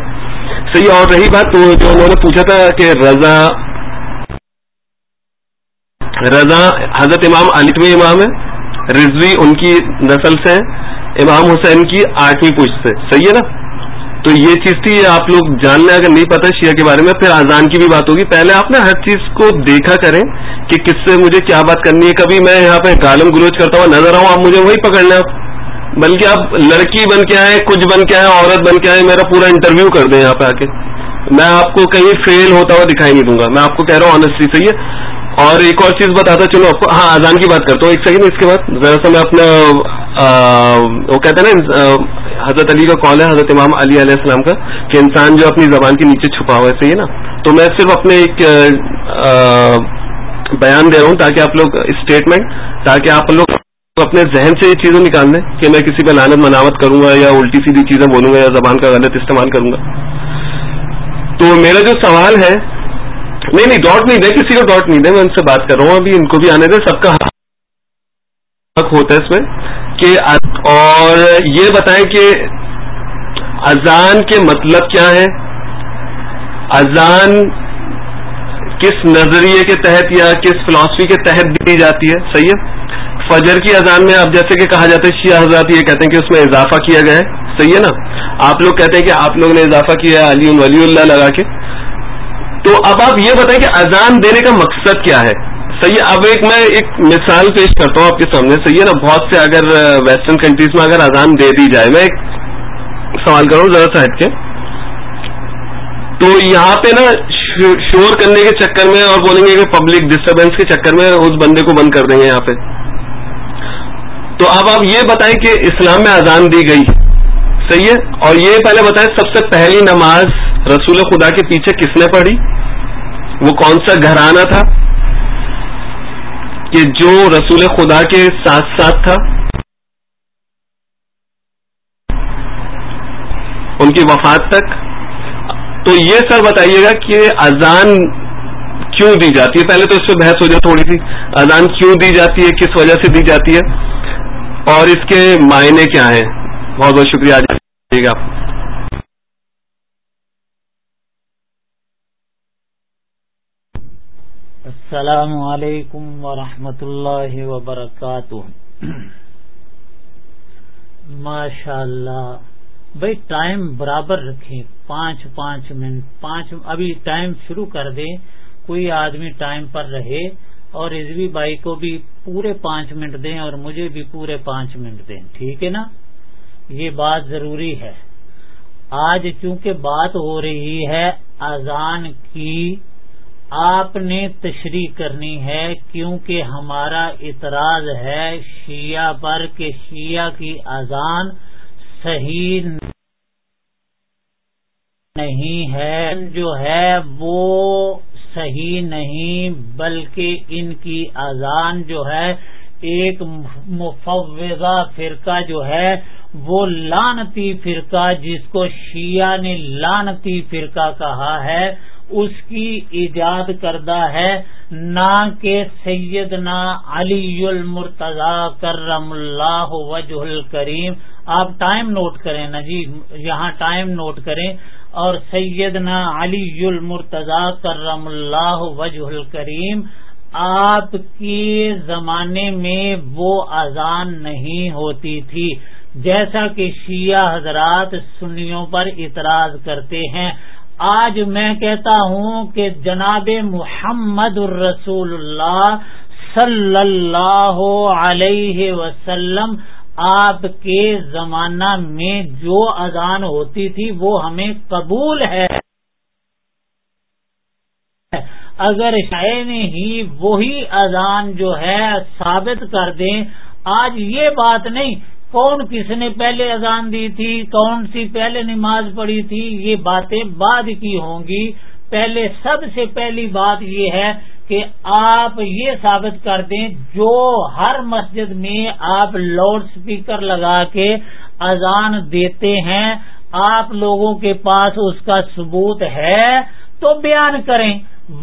صحیح اور رہی بات تو جو انہوں نے پوچھا تھا کہ رضا رضا حضرت امام علیٹویں امام ہے۔ رضوی ان کی نسل سے، امام حسین کی آٹھویں پوچھ سے۔ صحیح ہے نا؟ تو یہ چیز تھی آپ لوگ جان لیں، اگر نہیں پتا شیعہ کے بارے میں، پھر آزان کی بھی بات ہوگی۔ پہلے آپ نے ہر چیز کو دیکھا کریں کہ کس سے مجھے کیا بات کرنی ہے۔ کبھی میں یہاں پہ گالم گروج کرتا ہوں، نظر آؤں، آپ مجھے وہی پکڑ لیں آپ۔ بلکہ آپ لڑکی بن کے آئے کچھ بن کے آئے عورت بن کے آئے میرا پورا انٹرویو کر دیں یہاں پہ آ کے۔ میں آپ کو کہیں فیل ہوتا ہوا دکھائی نہیں دوں گا۔ میں آپ کو کہہ رہا ہوں آنےسٹلی صحیح ہے؟ اور ایک اور چیز بتاتا، چلو، آپ کو ہاں آزان کی بات کرتا ہوں، ایک سیکنڈ، اس کے بعد ذرا سا میں اپنا وہ کہتے ہیں نا حضرت علی کا کال ہے، حضرت امام علی علیہ السلام کا، کہ انسان جو اپنی زبان کے نیچے چھپا ہوا ہے، صحیح ہے نا؟ تو میں صرف اپنے ایک بیان دے رہا ہوں تاکہ آپ لوگ اسٹیٹمنٹ تاکہ آپ لوگ اپنے ذہن سے یہ چیزیں نکال دیں کہ میں کسی پہ لانت مناوت کروں گا یا الٹی سیدھی چیزیں بولوں گا یا زبان کا غلط استعمال کروں گا۔ تو میرا جو سوال ہے نہیں نہیں ڈاٹ نہیں دے کسی کو ڈاٹ نہیں دے میں ان سے بات کر رہا ہوں۔ ابھی ان کو بھی آنے دیں، سب کا حق ہوتا ہے اس میں کہ اور یہ بتائیں کہ اذان کے مطلب کیا ہے اذان کس نظریے کے تحت یا کس فلاسفی کے تحت دی جاتی ہے؟ صحیح ہے؟ فجر کی اذان میں اب جیسے کہ کہا جاتا ہے، شیعہ حضرات یہ کہتے ہیں کہ اس میں اضافہ کیا گیا ہے۔ صحیح ہے نا؟ آپ لوگ کہتے ہیں کہ آپ لوگ نے اضافہ کیا ہے، علی ولی اللہ لگا کے۔ تو اب آپ یہ بتائیں کہ اذان دینے کا مقصد کیا ہے؟ صحیح ہے اب ایک میں ایک مثال پیش کرتا ہوں آپ کے سامنے۔ صحیح ہے نا، بہت سے اگر ویسٹرن کنٹریز میں اگر اذان دے دی جائے، میں ایک سوال کروں ذرا سا ہٹ کے۔ تو یہاں پہ نا شور کرنے کے چکر میں اور بولیں گے کہ پبلک ڈسٹربینس کے چکر میں اس بندے کو بند کر دیں گے یہاں پہ۔ تو اب آپ یہ بتائیں کہ اسلام میں اذان دی گئی۔ صحیح ہے؟ اور یہ پہلے بتائیں، سب سے پہلی نماز رسول خدا کے پیچھے کس نے پڑھی؟ وہ کون سا گھرانہ تھا؟ کہ جو رسول خدا کے ساتھ ساتھ تھا؟ ان کی وفات تک؟ تو یہ سر بتائیے گا کہ اذان کیوں دی جاتی ہے؟ پہلے تو اس پہ بحث ہو جائے تھوڑی سی۔ اذان کیوں دی جاتی ہے؟ کس وجہ سے دی جاتی ہے؟ اور اس کے معنی کیا ہیں؟ بہت بہت شکریہ جی۔ گا السلام علیکم ورحمۃ اللہ وبرکاتہ۔ ماشاء اللہ بھائی ٹائم برابر رکھیں۔ پانچ پانچ منٹ، پانچ۔ ابھی ٹائم شروع کر دیں۔ کوئی آدمی ٹائم پر رہے اور رضوی بھائی کو بھی پورے پانچ منٹ دیں اور مجھے بھی پورے پانچ منٹ دیں۔ ٹھیک ہے نا؟ یہ بات ضروری ہے۔ آج چونکہ بات ہو رہی ہے اذان کی، آپ نے تشریح کرنی ہے کیونکہ ہمارا اعتراض ہے شیعہ پر کہ شیعہ کی اذان صحیح نہیں ہے۔ جو ہے وہ صحیح نہیں، بلکہ ان کی اذان جو ہے ایک مفوضہ فرقہ جو ہے وہ لانتی فرقہ جس کو شیعہ نے لانتی فرقہ کہا ہے، اس کی ایجاد کردہ ہے، نہ کہ سیدنا علی المرتضی کرم اللہ وجہ الکریم۔ آپ ٹائم نوٹ کریں نا جی یہاں ٹائم نوٹ کریں۔ اور سیدنا علی المرتضی کرم اللہ وجہ الکریم، آپ کے زمانے میں وہ اذان نہیں ہوتی تھی۔ جیسا کہ شیعہ حضرات سنیوں پر اعتراض کرتے ہیں، آج میں کہتا ہوں کہ جناب محمد الرسول اللہ صلی اللہ علیہ وسلم، آپ کے زمانہ میں جو اذان ہوتی تھی، وہ ہمیں قبول ہے۔ اگر شاعر ہی وہی اذان جو ہے ثابت کر دیں، آج یہ بات نہیں کون کس نے پہلے اذان دی تھی؟ کون سی پہلے نماز پڑھی تھی؟ یہ باتیں بعد کی ہوں گی۔ پہلے سب سے پہلی بات یہ ہے کہ آپ یہ ثابت کر دیں، جو ہر مسجد میں آپ لاؤڈ سپیکر لگا کے اذان دیتے ہیں، آپ لوگوں کے پاس اس کا ثبوت ہے تو بیان کریں۔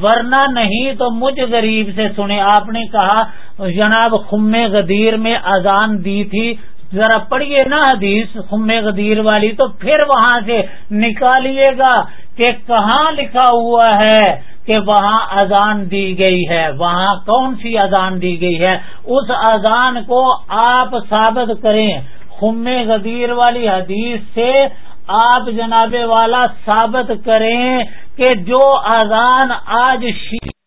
ورنہ نہیں تو مجھ غریب سے سنے آپ نے کہا، جناب خم غدیر میں اذان دی تھی ذرا پڑھیے نا حدیث، خم غدیر والی، تو پھر وہاں سے نکالیے گا کہ کہاں لکھا ہوا ہے کہ وہاں اذان دی گئی ہے۔ وہاں کون سی اذان دی گئی ہے؟ اس اذان کو آپ ثابت کریں۔ خم غدیر والی حدیث سے آپ جناب والا ثابت کریں کہ جو اذان آج شی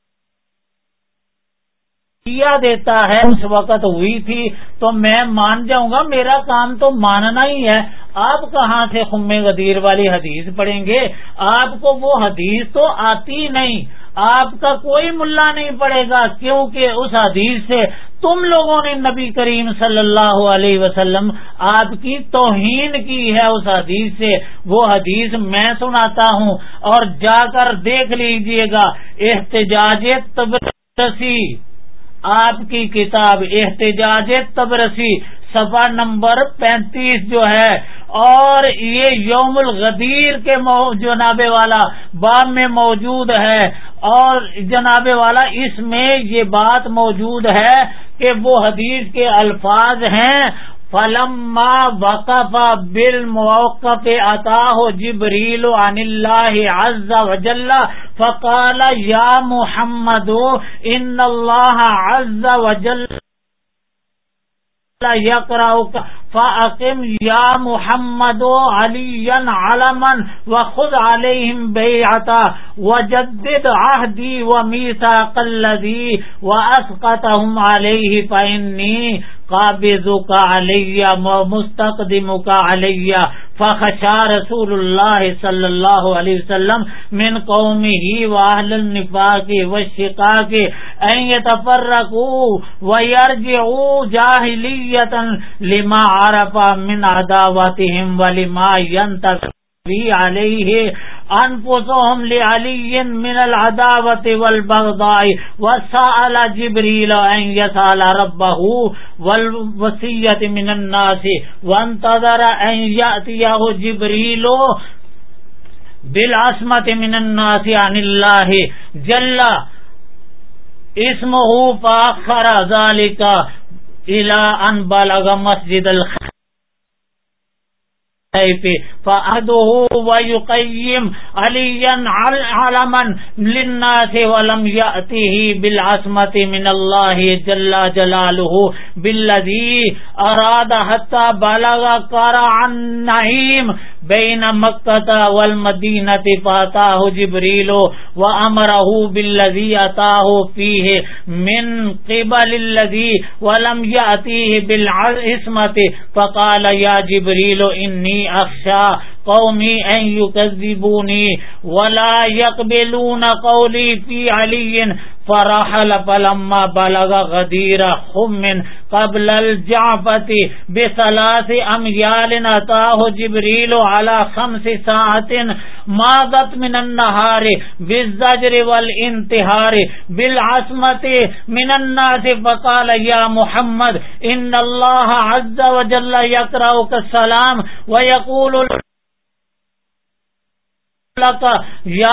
کیا دیتا ہے؟ اس وقت ہوئی تھی تو میں مان جاؤں گا، میرا کام تو ماننا ہی ہے۔ آپ کہاں سے خم غدیر والی حدیث پڑھیں گے؟ آپ کو وہ حدیث تو آتی نہیں۔ آپ کا کوئی ملا نہیں پڑے گا، کیونکہ اس حدیث سے تم لوگوں نے نبی کریم صلی اللہ علیہ وسلم آپ کی توہین کی ہے۔ اس حدیث سے وہ حدیث میں سناتا ہوں۔ اور جا کر دیکھ لیجیے گا۔ احتجاج تبرسی آپ کی کتاب احتجاج تبرسی، صفحہ نمبر پینتیس جو ہے۔ اور یہ یوم الغدیر کے جناب والا باب میں موجود ہے۔ اور جناب والا، اس میں یہ بات موجود ہے کہ وہ حدیث کے الفاظ ہیں۔ فلما وقف بالموقف اتاه جبريل عن الله عز وجل فقال يا محمد ان الله عز وجل يقرأ فأقم يا محمد و علی عليا علما وخذ عليهم بيعتا وجدد عهدي وميثاق الذي وأسقطهم عليه فإني قابضك علي ومستقدمك علي فخشا رسول الله صلى الله عليه وسلم من قومه وأهل النفاق والشقاق أن يتفرقوا ويرجعوا جاهلية لما عرف من عداوتهم ولما ينتقي عليه انفسهم لعلي من العداوة والبغضاء وسأل جبريل أن يسأل ربه والوسية من الناس وانتظر أن يأتيه جبريل بالعصمة من الناس عن الله جل اسمه فأخر ذلك الى ان بلغ مسجد الخ فأهده ويقيم عليا علما للناس ولم يأته بالعصمة من الله جل جلاله بالذي أراد حتى بلغ قرع النعيم بین مکہ والمدینہ فاتاہ جبریل و امرہ بالذی اتاہ فیہ من قبل الذی ولم یاتیہ بالعصمت فقال یا جبریل انی اخشا قومی ان یکذبونی ولا یقبلون قولی فی علی فرحل فلما بلغ غدير خم قبل الجعفة بثلاث أميال أتاه جبريل على خمس ساعة ماضت من النهار بالزجر والانتهار بالعصمة من الناس فقال يا محمد إن الله عز وجل يقرأك السلام ويقول یا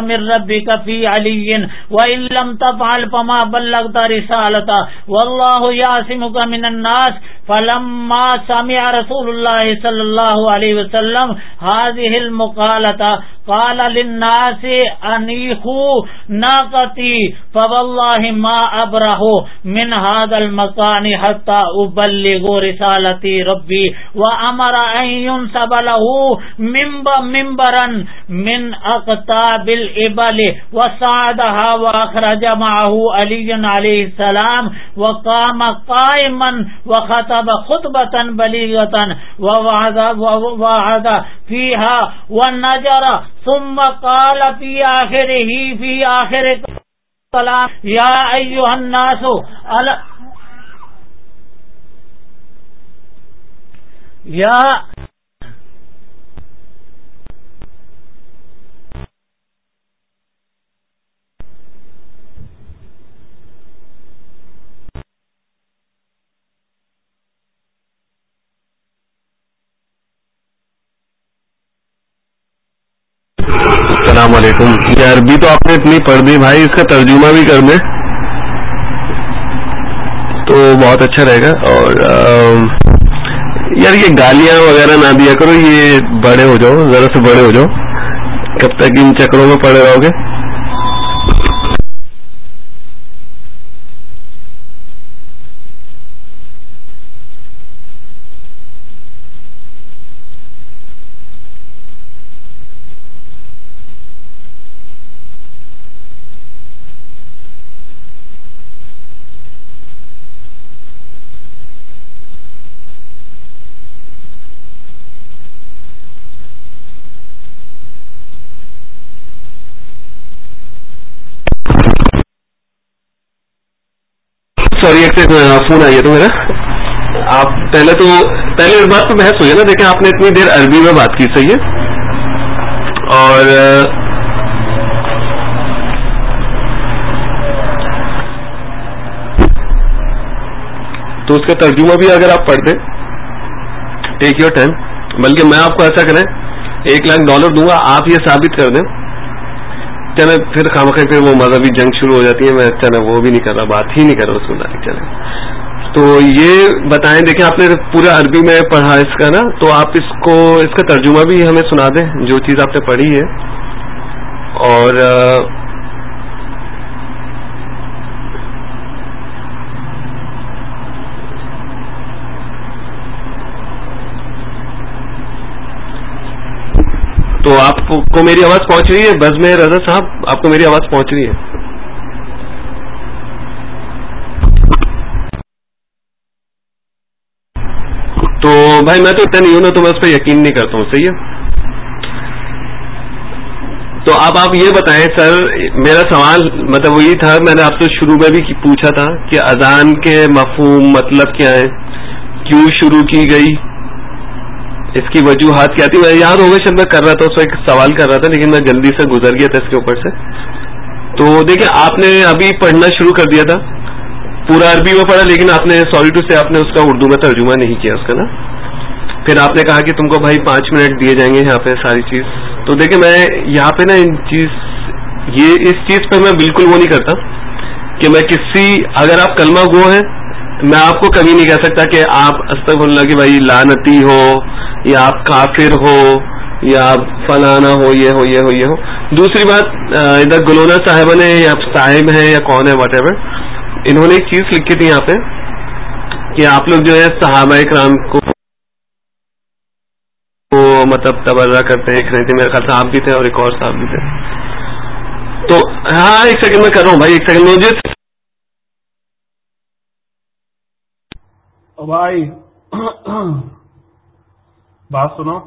من ربك في علي وإن لم تفعل فما بلغت رسالتا والله یعصمک من الناس فلما سمع رسول الله صلى الله عليه وسلم هذه المقالة قال للناس انیخو ناقتی فوالله ما ابرہ من هذا المکان حتى ابلغ رسالتی ربی وامر ان ينصب له منبر منبرا من اقتاب الابل وسعدها واخرج معه علي عليه السلام وقام قائما وخطب خطبة بليغة ووعد, ووعد فيها والنجر ثم قال في آخره في آخر کلام یا ایوہ الناس یا السلام علیکم۔ یہ عربی تو آپ نے اتنی پڑھ دی بھائی، اس کا ترجمہ بھی کر دیں۔ تو بہت اچھا رہے گا۔ اور یار یہ گالیاں وغیرہ نہ دیا کرو، یہ بڑے ہو جاؤ، ذرا سے بڑے ہو جاؤ۔ کب تک ان چکروں میں پڑے رہو گے؟ سوری ایک فون آئیے تو میرا آپ پہلے تو پہلے اس بات پہ بحث ہوئی ہے نا دیکھیں آپ نے اتنی دیر عربی میں بات کی صحیح ہے اور تو اس کا ترجمہ بھی اگر آپ پڑھ دیں ٹیک یور ٹائم بلکہ میں آپ کو ایسا کریں ایک لاکھ ڈالر دوں گا آپ یہ ثابت کر دیں اچھا چلے پھر خام پہ وہ مذہبی جنگ شروع ہو جاتی ہے، میں اچھا چلے وہ بھی نہیں کر رہا، بات ہی نہیں کر رہا اس رہا چلے تو یہ بتائیں، دیکھیں آپ نے پورا عربی میں پڑھا اس کا نا، تو آپ اس کو، اس کا ترجمہ بھی ہمیں سنا دیں، جو چیز آپ نے پڑھی ہے۔ اور تو آپ کو میری آواز پہنچ رہی ہے؟ بز میں رضا صاحب، آپ کو میری آواز پہنچ رہی ہے؟ تو بھائی میں تو اتنا نہیں ہوں نا، تو میں اس پہ یقین نہیں کرتا ہوں، صحیح ہے؟ تو اب آپ یہ بتائیں سر، میرا سوال مطلب وہی تھا، میں نے آپ سے شروع میں بھی پوچھا تھا کہ اذان کے مفہوم مطلب کیا ہے کیوں شروع کی گئی؟ اس کی وجوہات کیا تھی؟ میں یاد ہوگا، شاید میں کر رہا تھا، اس ایک سوال کر رہا تھا، لیکن میں جلدی سے گزر گیا تھا اس کے اوپر سے۔ تو دیکھیں، آپ نے ابھی پڑھنا شروع کر دیا تھا۔ پورا عربی میں پڑھا، لیکن آپ نے سوری ٹو سے آپ نے اس کا اردو میں ترجمہ نہیں کیا اس کا نا۔ پھر آپ نے کہا کہ تم کو بھائی پانچ منٹ دیے جائیں گے یہاں پہ ساری چیز۔ تو دیکھیں، میں یہاں پہ نا ان چیز، یہ اس چیز پہ میں بالکل وہ نہیں کرتا کہ میں کسی، اگر آپ کلمہ گو ہیں میں آپ کو کبھی نہیں کہہ سکتا کہ آپ استغفر اللہ کہ بھائی لانتی ہو، یا آپ کافر ہو، یا آپ فلانا ہو، یہ ہو یہ ہو یہ ہو۔ دوسری بات ادھر گلونا صاحبہ نے، یا صاحب ہیں، یا کون ہے واٹ ایور انہوں نے ایک چیز لکھی تھی یہاں پہ کہ آپ لوگ جو ہے صحابہ اکرام کو مطلب تبرہ کرتے ہیں، ایک میرے خیال صاحب بھی تھے اور ایک اور صاحب بھی تھے۔ تو ہاں ایک سیکنڈ میں کر رہا ہوں بھائی، ایک سیکنڈ مجھے بھائی بات سنو۔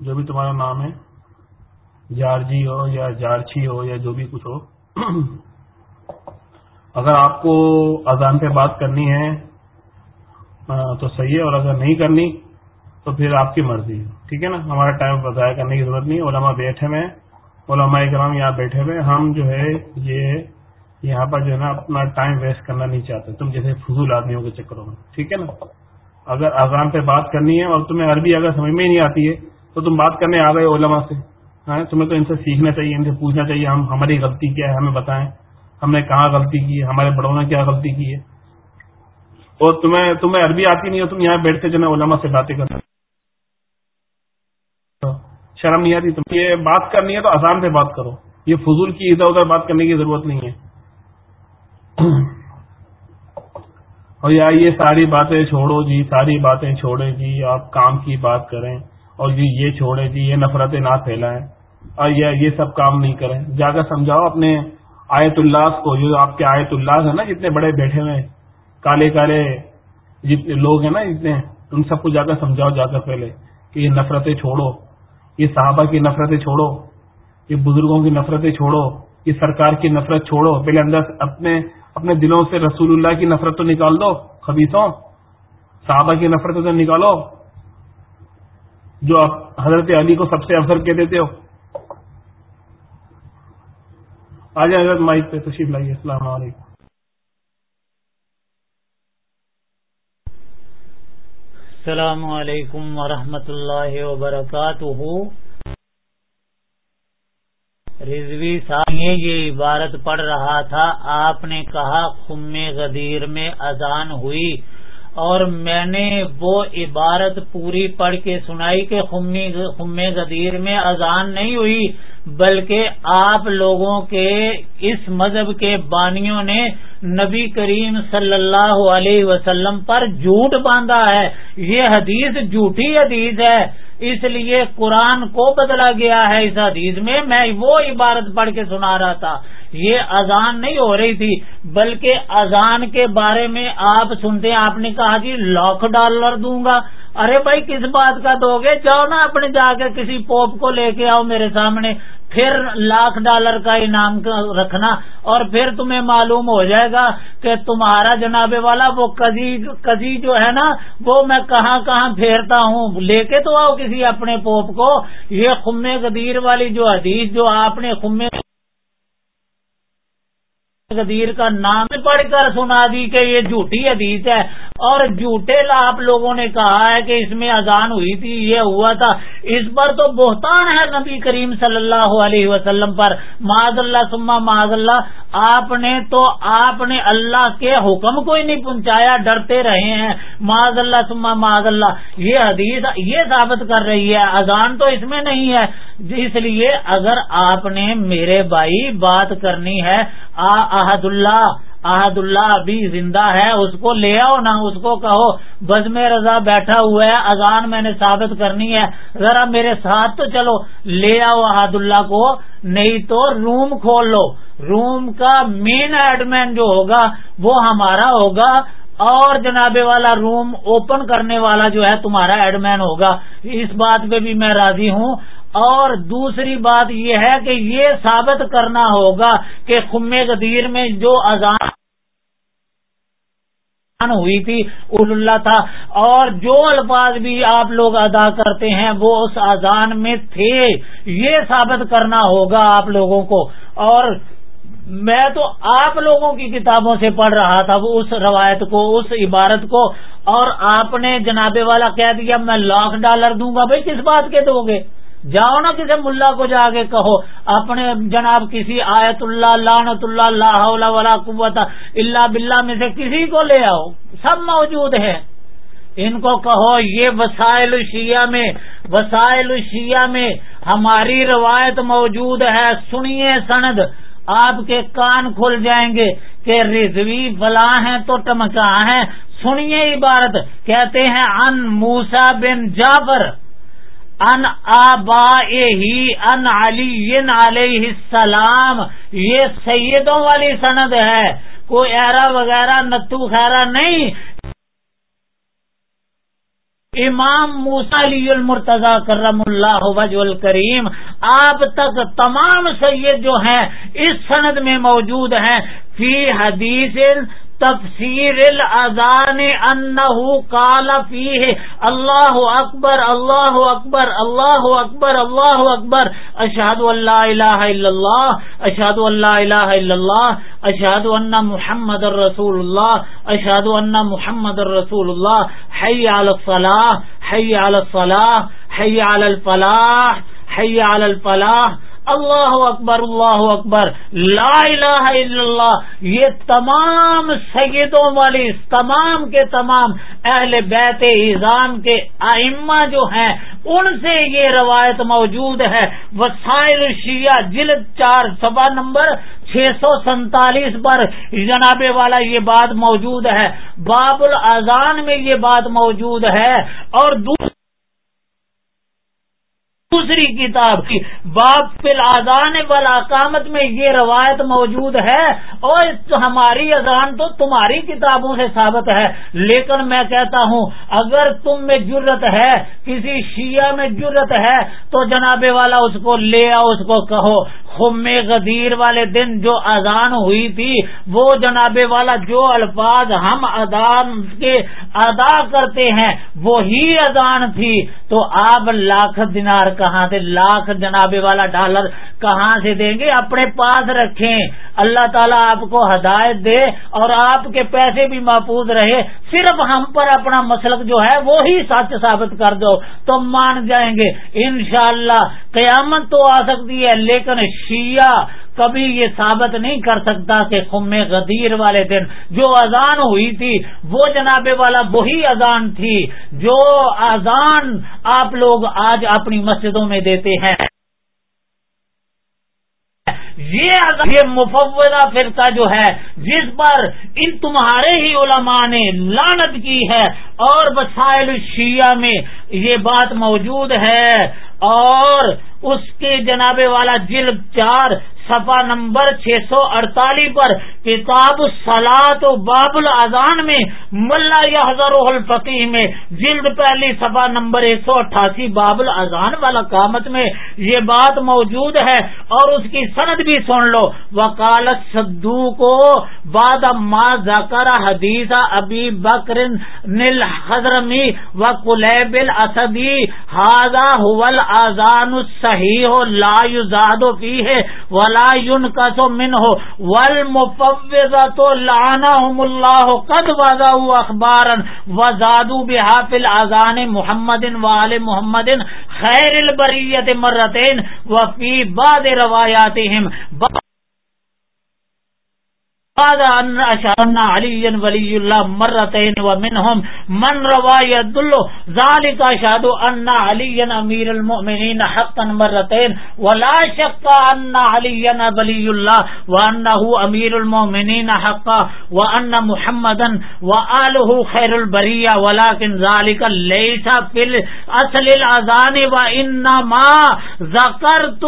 جو بھی تمہارا نام ہے، جارجی ہو یا جارچی ہو یا جو بھی کچھ ہو۔ اگر آپ کو اذان پہ بات کرنی ہے تو صحیح ہے، اور اگر نہیں کرنی، تو پھر آپ کی مرضی ہے۔ ٹھیک ہے نا؟ ہمارا ٹائم بتایا کرنے کی ضرورت نہیں۔ علماء بیٹھے ہوئے علماء کرام یہاں بیٹھے ہوئے ہم جو ہے، یہ یہاں پر جو ہے نا اپنا ٹائم ویسٹ کرنا نہیں چاہتے۔ تم جیسے فضول آدمیوں کے چکروں میں، ٹھیک ہے نا؟ اگر اذان پہ بات کرنی ہے اور تمہیں عربی اگر سمجھ میں ہی نہیں آتی ہے، تو تم بات کرنے آ گئے علماء سے۔ ہاں تمہیں تو ان سے سیکھنا چاہیے، ان سے پوچھنا چاہیے، ہم ہماری غلطی کیا ہے، ہمیں بتائیں۔ ہم نے کہاں غلطی کی ہے؟ ہمارے بڑوں نے کیا غلطی کی ہے؟ اور تمہیں تمہیں عربی آتی نہیں ہو تم یہاں بیٹھتے جو نا علما سے باتیں کرنا شرم نہیں آتی، تم یہ بات کرنی ہے تو آسان سے بات کرو۔ یہ فضول کی ادھر ادھر بات کرنے کی ضرورت نہیں ہے۔ [coughs] اور یار یہ ساری باتیں چھوڑو جی ساری باتیں چھوڑیں جی آپ کام کی بات کریں اور جی یہ چھوڑیں جی یہ نفرتیں نہ پھیلائیں۔ اور یہ سب کام نہیں کریں۔ جا کر سمجھاؤ، اپنے آیت اللہ کو، جو آپ کے آیت اللہ ہیں نا، جتنے بڑے بیٹھے ہوئے کالے کالے جتنے لوگ ہیں نا، جتنے ان سب کو جا کر سمجھاؤ جا کر پہلے کہ یہ نفرتیں چھوڑو۔ یہ صحابہ کی نفرتیں چھوڑو، یہ بزرگوں کی نفرتیں چھوڑو، یہ سرکار کی نفرت چھوڑو۔ پہلے اندر اپنے اپنے دلوں سے رسول اللہ کی نفرت تو نکال دو، خبیصوں، صحابہ کی نفرت تو نکالو۔ جو آپ حضرت علی کو سب سے افضل کہہ دیتے ہو۔ آ جائیں حضرت مائک پہ، تشریف لائیے، السلام علیکم۔ السلام علیکم ورحمۃ اللہ وبرکاتہ۔ رضوی صاحب یہ عبارت پڑھ رہا تھا، آپ نے کہا خم غدیر میں اذان ہوئی، اور میں نے وہ عبارت پوری پڑھ کے سنائی کہ خم غدیر میں اذان نہیں ہوئی، بلکہ آپ لوگوں کے اس مذہب کے بانیوں نے نبی کریم صلی اللہ علیہ وسلم پر جھوٹ باندھا ہے۔ یہ حدیث جھوٹی حدیث ہے۔ اس لیے قرآن کو بدلا گیا ہے اس حدیث میں میں وہ عبارت پڑھ کے سنا رہا تھا۔ یہ اذان نہیں ہو رہی تھی، بلکہ اذان کے بارے میں آپ سنتے آپ نے کہا جی لاکھ ڈالر دوں گا۔ ارے بھائی، کس بات کا دو گے؟ جاؤ نا اپنے جا کے کسی پوپ کو لے کے آؤ میرے سامنے۔ پھر لاکھ ڈالر کا انعام رکھنا اور پھر تمہیں معلوم ہو جائے گا کہ تمہارا جناب والا وہ کزی جو ہے نا، وہ میں کہاں کہاں پھیرتا ہوں۔ لے کے تو آؤ کسی اپنے پوپ کو۔ یہ خم قدیر والی جو حدیث جو آپ نے خم قدیر کا نام پڑھ کر سنا دی کہ یہ جھوٹی حدیث ہے۔ اور جھوٹے آپ لوگوں نے کہا ہے کہ اس میں اذان ہوئی تھی، یہ ہوا تھا۔ اس پر تو بہتان ہے نبی کریم صلی اللہ علیہ وسلم پر۔ معذ اللہ سما معذ اللہ، آپ نے تو آپ نے اللہ کے حکم کو ہی نہیں پہنچایا، ڈرتے رہے ہیں۔ معذ اللہ سما معذ اللہ، یہ حدیث یہ ثابت کر رہی ہے، اذان تو اس میں نہیں ہے۔ اس لیے اگر آپ نے میرے بھائی بات کرنی ہے احد اللہ احد اللہ ابھی زندہ ہے، اس کو لے آؤ نا اس کو کہو بز میں رضا بیٹھا ہوا ہے، اذان میں نے ثابت کرنی ہے۔ ذرا میرے ساتھ تو چلو، لے آؤ احد اللہ کو، نہیں تو روم کھول لو۔ روم کا مین ایڈمین جو ہوگا، وہ ہمارا ہوگا۔ اور جناب والا روم اوپن کرنے والا جو ہے، تمہارا ایڈمین ہوگا۔ اس بات پہ بھی میں راضی ہوں۔ اور دوسری بات یہ ہے کہ یہ ثابت کرنا ہوگا کہ خم غدیر میں جو اذان ہوئی تھی اللہ تھا، اور جو الفاظ بھی آپ لوگ ادا کرتے ہیں، وہ اس اذان میں تھے۔ یہ ثابت کرنا ہوگا آپ لوگوں کو۔ اور میں تو آپ لوگوں کی کتابوں سے پڑھ رہا تھا، وہ اس روایت کو، اس عبارت کو۔ اور آپ نے جنابے والا کہہ دیا، میں لاکھ ڈالر دوں گا، بھائی کس بات کے دو گے؟ جاؤ نا کسی ملا کو جا کے کہو، اپنے جناب کسی آیت اللہ لانت اللہ ولا قوت اللہ بلّہ میں سے کسی کو لے آؤ، سب موجود ہیں۔ ان کو کہو، یہ وسائل شیعہ میں، وسائل شیعہ میں ہماری روایت موجود ہے۔ سنیے سند، آپ کے کان کھل جائیں گے کہ رضوی بلا ہیں تو ٹمکا ہیں۔ سنیے عبارت، کہتے ہیں ان موسا بن جابر ان آبا ہی ان علی علیہ السلام، یہ سیدوں والی سند ہے۔ کوئی ایرا وغیرہ، نتو خیرا نہیں۔ امام موسا علی المرتضی کرم اللہ وج الکریم، آپ تک تمام سید جو ہیں، اس سند میں موجود ہیں۔ فی حدیث تفسیر الاذان انه قال فيه الله اکبر، اللہ اکبر اللہ اکبر اللہ اکبر اشهد ان لا اله الا الله اشهد ان لا اله الا الله اشهد ان محمد رسول الله اشهد ان محمد رسول الله حي على الصلاه حي على الصلاه حي على الفلاح حي على الفلاح اللہ اکبر اللہ اکبر، لا الہ الا اللہ، یہ تمام سیدوں والی، تمام کے تمام اہل بیت ایزان کے ائمہ جو ہیں، ان سے یہ روایت موجود ہے۔ وسائل شیعہ جلد چار سبا نمبر چھ سو سینتالیس پر جناب والا یہ بات موجود ہے۔ باب الاذان میں یہ بات موجود ہے۔ اور دوسرا دوسری کتاب کی۔ باپ فل آزان والاقامت میں یہ روایت موجود ہے اور ہماری اذان تو تمہاری کتابوں سے ثابت ہے۔ لیکن میں کہتا ہوں، اگر تم میں جرت ہے، کسی شیعہ میں جرت ہے، تو جناب والا اس کو لے آؤ، اس کو کہو۔ خم غدیر والے دن جو اذان ہوئی تھی، وہ جناب والا جو الفاظ ہم ادان کے ادا کرتے ہیں، وہی اذان تھی۔ تو آپ لاکھ دنار کہاں سے لاکھ جناب والا ڈالر کہاں سے دیں گے؟ اپنے پاس رکھیں۔ اللہ تعالیٰ آپ کو ہدایت دے اور آپ کے پیسے بھی محفوظ رہے۔ صرف ہم پر اپنا مسلک جو ہے وہی سچ ثابت کر دو، تو مان جائیں گے۔ انشاءاللہ قیامت تو آ سکتی ہے، لیکن شیعہ کبھی یہ ثابت نہیں کر سکتا کہ خم غدیر والے دن جو اذان ہوئی تھی، وہ جناب والا وہی اذان تھی جو اذان آپ لوگ آج اپنی مسجدوں میں دیتے ہیں۔ یہ مفوضہ فرقہ جو ہے، جس پر ان تمہارے ہی علماء نے لانت کی ہے اور وسائل شیعہ میں یہ بات موجود ہے اور اس کے جناب والا جلد چار سفا نمبر چھ سو اڑتالیس پر کتاب سلاد و باب الازان میں ملا یحضر الفقی میں جلد پہلی سفا نمبر ایک سو اٹھاسی باب الازان والا کامت میں یہ بات موجود ہے اور اس کی سند بھی سن لو۔ وکالت سدو کو باد ما ذکر حدیث ابی بکر نل حضرمی و کلیب الاسدی۔ ہاضا حول آزان صحیح ہو لا یزاد فی ہے ولا یون کا تو من ہو ول مفوضہ تو لانا اللہ قد وضا اخبار وزادو بحافل آزان محمد وال محمد خیر البریت مرتین وفی باد روایات علی ولی اللہ مرتين ومنهم من روا دلو ذلك شهد ان علی امیر المؤمنین حقا مرتين ولا شك ان علی ولی اللہ وانه امیر المؤمنین حقا وان محمدا وآله خیر البریہ ولكن ذلك ليس في اصل الاذان وانما ذکرت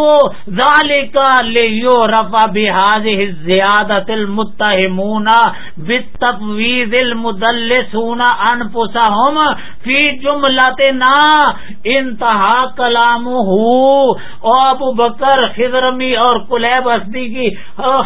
ذلك ليعرف بهذه الزياده المت المتهمون بالتفويض المدلسون انفسهم في جملتنا انتہا کلام ہو ابو بکر خضرمی اور کلیب اسدی کی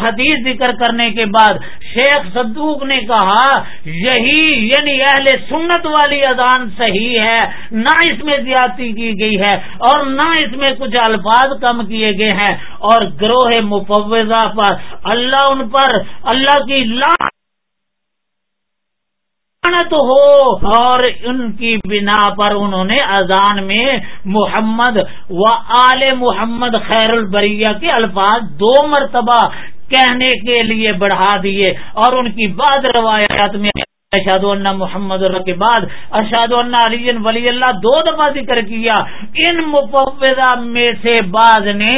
حدیث ذکر کرنے کے بعد شیخ صدوق نے کہا، یہی یعنی اہل سنت والی اذان صحیح ہے، نہ اس میں زیادتی کی گئی ہے اور نہ اس میں کچھ الفاظ کم کیے گئے ہیں۔ اور گروہ مفوضہ پر، اللہ ان پر، اللہ اللہ کی لعنت ہو اور ان کی بنا پر انہوں نے اذان میں محمد و آل محمد خیر البریہ کے الفاظ دو مرتبہ کہنے کے لیے بڑھا دیے اور ان کی بعض روایات میں اشاد اللہ محمد اللہ کے بعد اشاد اللہ علی ولی اللہ، دو دفعہ ذکر کیا۔ ان مفوضہ میں سے بعض نے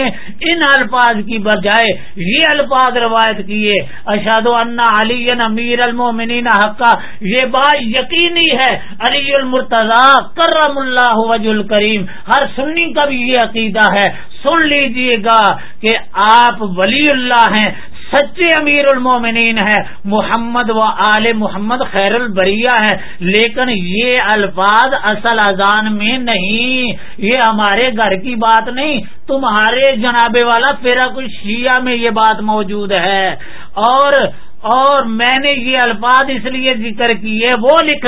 ان الفاظ کی بجائے یہ الفاظ روایت کیے۔ اشاد اللہ علی امیر المومنین حقہ یہ بات یقینی ہے، علی المرتضی کرم اللہ وج الکریم۔ ہر سنی کا بھی یہ عقیدہ ہے۔ سن لیجیے گا کہ آپ ولی اللہ ہیں سچے امیر المومنین ہے محمد و آل محمد خیر البریہ ہے لیکن یہ الفاظ اصل اذان میں نہیں۔ یہ ہمارے گھر کی بات نہیں، تمہارے جناب والا پھر کچھ شیعہ میں یہ بات موجود ہے۔ اور اور میں نے یہ الفاظ اس لیے ذکر کیے، وہ لکھ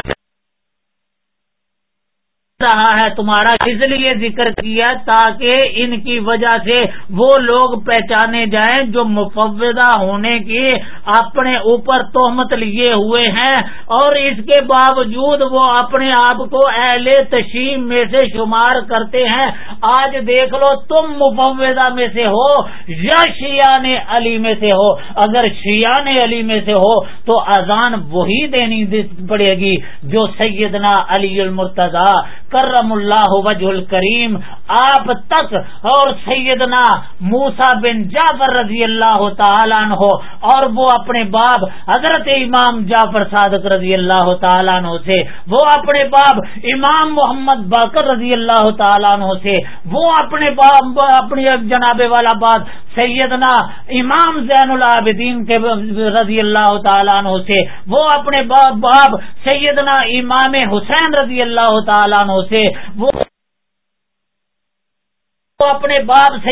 رہا ہے۔ تمہارا اس لیے ذکر کیا تاکہ ان کی وجہ سے وہ لوگ پہچانے جائیں جو مفوضہ ہونے کی اپنے اوپر تہمت لیے ہوئے ہیں۔ اور اس کے باوجود وہ اپنے آپ کو اہل تشیم میں سے شمار کرتے ہیں۔ آج دیکھ لو، تم مفوضہ میں سے ہو یا شیان علی میں سے ہو۔ اگر شیان علی میں سے ہو تو اذان وہی دینی پڑے گی جو سیدنا علی المرتضی کرم اللہ وجہ الکریم آپ تک اور سیدنا موسا بن جعفر رضی اللہ تعالیٰ عنہ اور وہ اپنے باپ حضرت امام جعفر صادق رضی اللہ تعالیٰ عنہ سے، وہ اپنے باپ امام محمد باقر رضی اللہ تعالیٰ عنہ سے، وہ اپنے باپ، اپنی جناب والا بات سیدنا امام زین العابدین کے رضی اللہ تعالیٰ عنہ سے، وہ اپنے باپ باپ سیدنا امام حسین رضی اللہ تعالیٰ عنہ سے، وہ اپنے باپ سے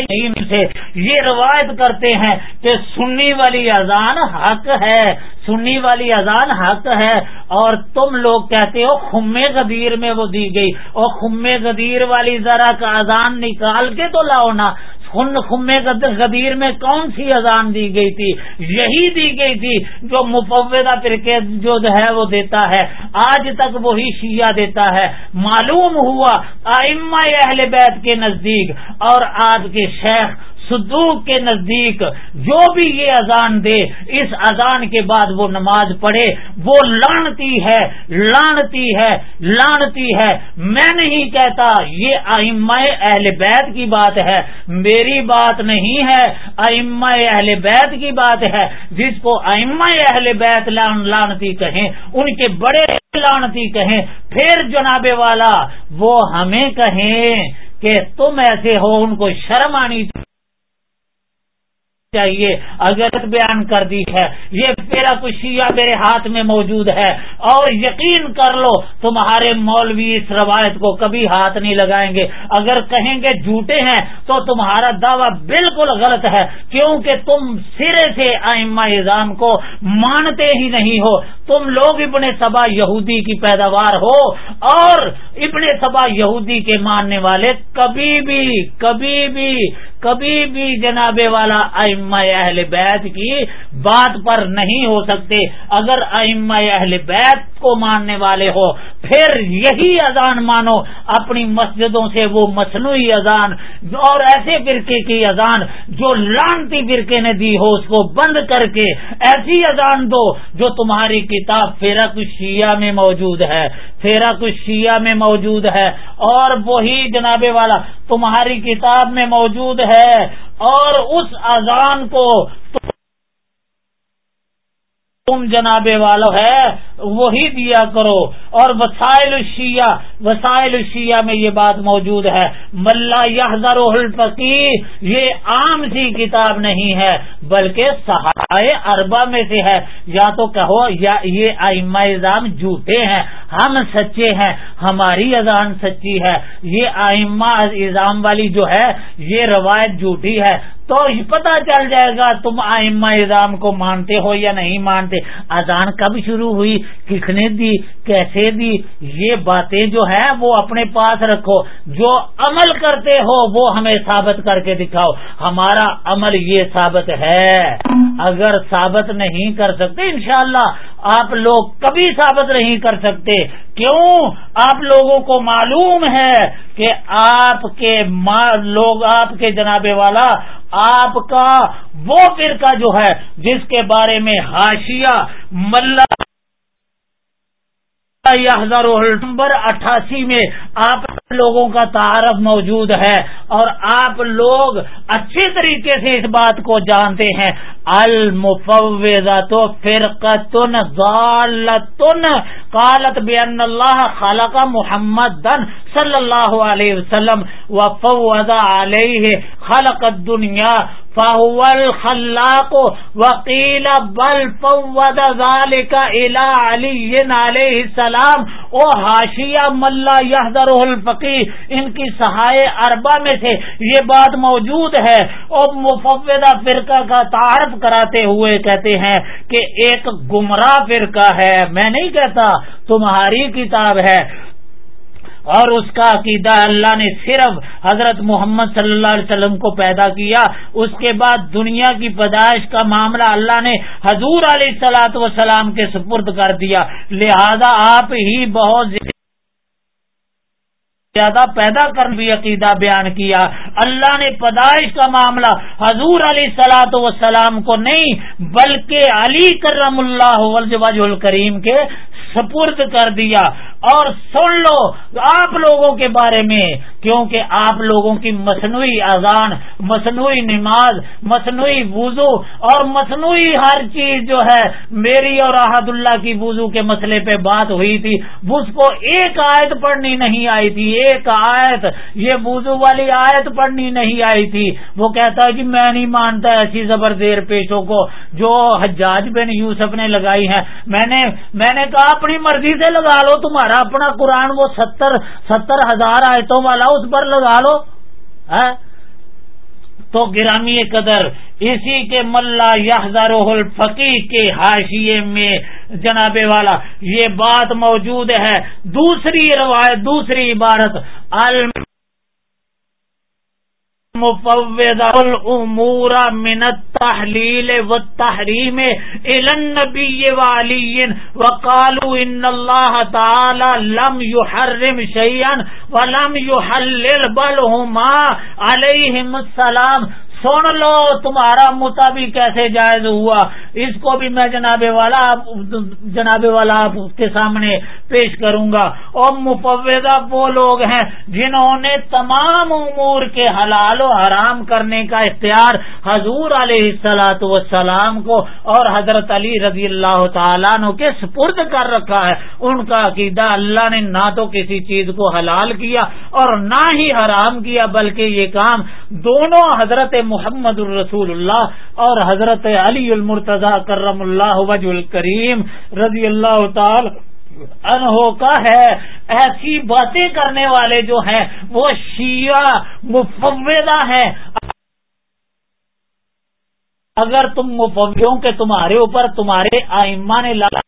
یہ روایت کرتے ہیں کہ سنی والی اذان حق ہے، سنی والی اذان حق ہے۔ اور تم لوگ کہتے ہو خمے غدیر میں وہ دی گئی۔ اور خمے غدیر والی ذرا کا اذان نکال کے تو لاؤ نا۔ خم غدیر میں کون سی اذان دی گئی تھی؟ یہی دی گئی تھی جو مفوضہ فرقے جو ہے وہ دیتا ہے۔ آج تک وہی شیعہ دیتا ہے۔ معلوم ہوا آئمہ اہل بیت کے نزدیک اور آج کے شیخ صدوق کے نزدیک جو بھی یہ اذان دے، اس اذان کے بعد وہ نماز پڑھے، وہ لانتی ہے لانتی ہے لانتی ہے۔ میں نہیں کہتا، یہ ائمہ اہل بیت کی بات ہے۔ میری بات نہیں ہے، ائمہ اہل بیت کی بات ہے۔ جس کو ائمہ اہل بیت لانتی کہیں، ان کے بڑے لانتی کہیں، پھر جناب والا وہ ہمیں کہیں کہ تم ایسے ہو، ان کو شرم آنی چاہیے۔ چاہیے اگر بیان کر دی ہے۔ یہ میرا کچھ شیعہ میرے ہاتھ میں موجود ہے۔ اور یقین کر لو، تمہارے مولوی اس روایت کو کبھی ہاتھ نہیں لگائیں گے۔ اگر کہیں گے جھوٹے ہیں، تو تمہارا دعویٰ بالکل غلط ہے۔ کیونکہ تم سرے سے آئمہ نظام کو مانتے ہی نہیں ہو۔ تم لوگ ابن سبا یہودی کی پیداوار ہو، اور ابن سبا یہودی کے ماننے والے کبھی بھی کبھی بھی کبھی بھی جناب والا ائمہ اہل بیت کی بات پر نہیں ہو سکتے۔ اگر ائمہ اہل بیت کو ماننے والے ہو، پھر یہی اذان مانو۔ اپنی مسجدوں سے وہ مصنوعی اذان اور ایسے فرقے کی اذان جو لانتی فرقے نے دی ہو، اس کو بند کر کے ایسی اذان دو جو تمہاری کتاب فیرا شیعہ میں موجود ہے۔ فیرا شیعہ میں موجود ہے اور وہی جناب والا تمہاری کتاب میں موجود ہے۔ اور اس اذان کو تم جناب والو ہے وہی دیا کرو۔ اور وسائل الشیعہ وسائل الشیعہ میں یہ بات موجود ہے۔ ملا یحضر الفقی یہ عام سی کتاب نہیں ہے، بلکہ سہائے اربا میں سے ہے۔ یا تو کہو، یا یہ ائمہ اظام جھوٹے ہیں، ہم سچے ہیں، ہماری اذان سچی ہے۔ یہ ائمہ اظام والی جو ہے، یہ روایت جھوٹی ہے۔ تو پتا چل جائے گا تم آئمہ اظام کو مانتے ہو یا نہیں مانتے۔ اذان کب شروع ہوئی؟ کس نے دی، کیسے دی؟ یہ باتیں جو ہے وہ اپنے پاس رکھو۔ جو عمل کرتے ہو، وہ ہمیں ثابت کر کے دکھاؤ۔ ہمارا عمل یہ ثابت ہے۔ اگر ثابت نہیں کر سکتے، انشاءاللہ آپ لوگ کبھی ثابت نہیں کر سکتے۔ کیوں؟ آپ لوگوں کو معلوم ہے کہ آپ کے لوگ، آپ کے جناب والا، آپ کا وہ فرقہ جو ہے، جس کے بارے میں ہاشیا ملا ہزار نمبر اٹھاسی میں آپ لوگوں کا تعارف موجود ہے اور آپ لوگ اچھے طریقے سے اس بات کو جانتے ہیں۔ المفوضہ تو فرقتن ضالتن۔ قالت بین اللہ خالق محمد دن صلی اللہ علیہ وسلم۔ وفوض علیہ خلق الدنیا۔ فاول خلاق وکیل بل فوض ذالک الى علی علیہ السلام او حاشیہ ملا یحضر الفقی ان کی سہائے اربا میں سے یہ بات موجود ہے۔ اور مفوضہ فرقہ کا تعارف کراتے ہوئے کہتے ہیں کہ ایک گمراہ فرقہ ہے۔ میں نہیں کہتا، تمہاری کتاب ہے۔ اور اس کا عقیدہ اللہ نے صرف حضرت محمد صلی اللہ علیہ وسلم کو پیدا کیا۔ اس کے بعد دنیا کی پیدائش کا معاملہ اللہ نے حضور علیہ سلاۃ وسلام کے سپرد کر دیا۔ لہذا آپ ہی بہت زیادہ پیدا کر بھی عقیدہ بیان کیا۔ اللہ نے پیدائش کا معاملہ حضور علی سلاۃ وسلام کو نہیں، بلکہ علی کرم اللہ الکریم کے سپرد کر دیا اور سن لو آپ لوگوں کے بارے میں، کیونکہ آپ لوگوں کی مصنوعی اذان، مصنوعی نماز، مصنوعی وضو اور مصنوعی ہر چیز جو ہے، میری اور احد اللہ کی وضو کے مسئلے پہ بات ہوئی تھی۔ اس کو ایک آیت پڑھنی نہیں آئی تھی، ایک آیت، یہ وضو والی آیت پڑھنی نہیں آئی تھی۔ وہ کہتا ہے کہ میں نہیں مانتا ایسی زبردیر پیشوں کو جو حجاج بن یوسف نے لگائی ہے میں نے میں نے کہا اپنی مرضی سے لگا لو، تمہارا اپنا قرآن وہ ستر ستر ہزار آیتوں والا اس پر لگا لو ہاں؟ تو گرامی قدر اسی کے ملا یحضر الفقی کے حاشیے میں جناب والا یہ بات موجود ہے۔ دوسری روایت، دوسری عبارت، الم الامور من التحلیل والتحریم الى النبی والی وقالوا ان اللہ تعالی لم يحرم شیئا ولم يحلل بل ہما علیہم السلام سن لو، تمہارا مطابق کیسے جائز ہوا؟ اس کو بھی میں جناب والا جناب والا آپ کے سامنے پیش کروں گا۔ اور مفوضہ وہ لوگ ہیں جنہوں نے تمام امور کے حلال و حرام کرنے کا اختیار حضور علیہ السلاۃ وسلام کو اور حضرت علی رضی اللہ تعالیٰ کے سپرد کر رکھا ہے۔ ان کا عقیدہ اللہ نے نہ تو کسی چیز کو حلال کیا اور نہ ہی حرام کیا، بلکہ یہ کام دونوں حضرت محمد الرسول اللہ اور حضرت علی المرتضی کرم اللہ وج الکریم رضی اللہ تعالی انہوں کا ہے۔ ایسی باتیں کرنے والے جو ہیں، وہ شیعہ مفوضہ ہیں۔ اگر تم مفوضوں کے تمہارے اوپر تمہارے آئمہ نے لالا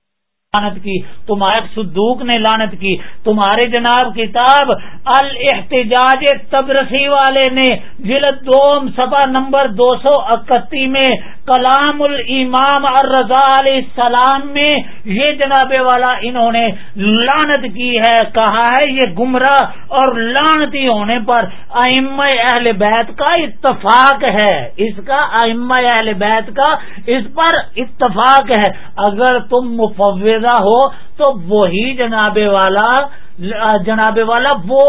لانت کی، تمہارے صدوق نے لانت کی۔ تمہارے جناب کتاب الاحتجاج تبرسی والے نے جلد دوم سفا نمبر دو سو اکتی میں کلام الامام الرضا علیہ السلام میں یہ جناب والا انہوں نے لانت کی ہے، کہا ہے یہ گمراہ اور لانتی ہونے پر ام اہل بیت کا اتفاق ہے۔ اس کا ام اہل بیت کا اس پر اتفاق ہے۔ اگر تم مفوض ہو تو وہی جناب والا جناب والا وہ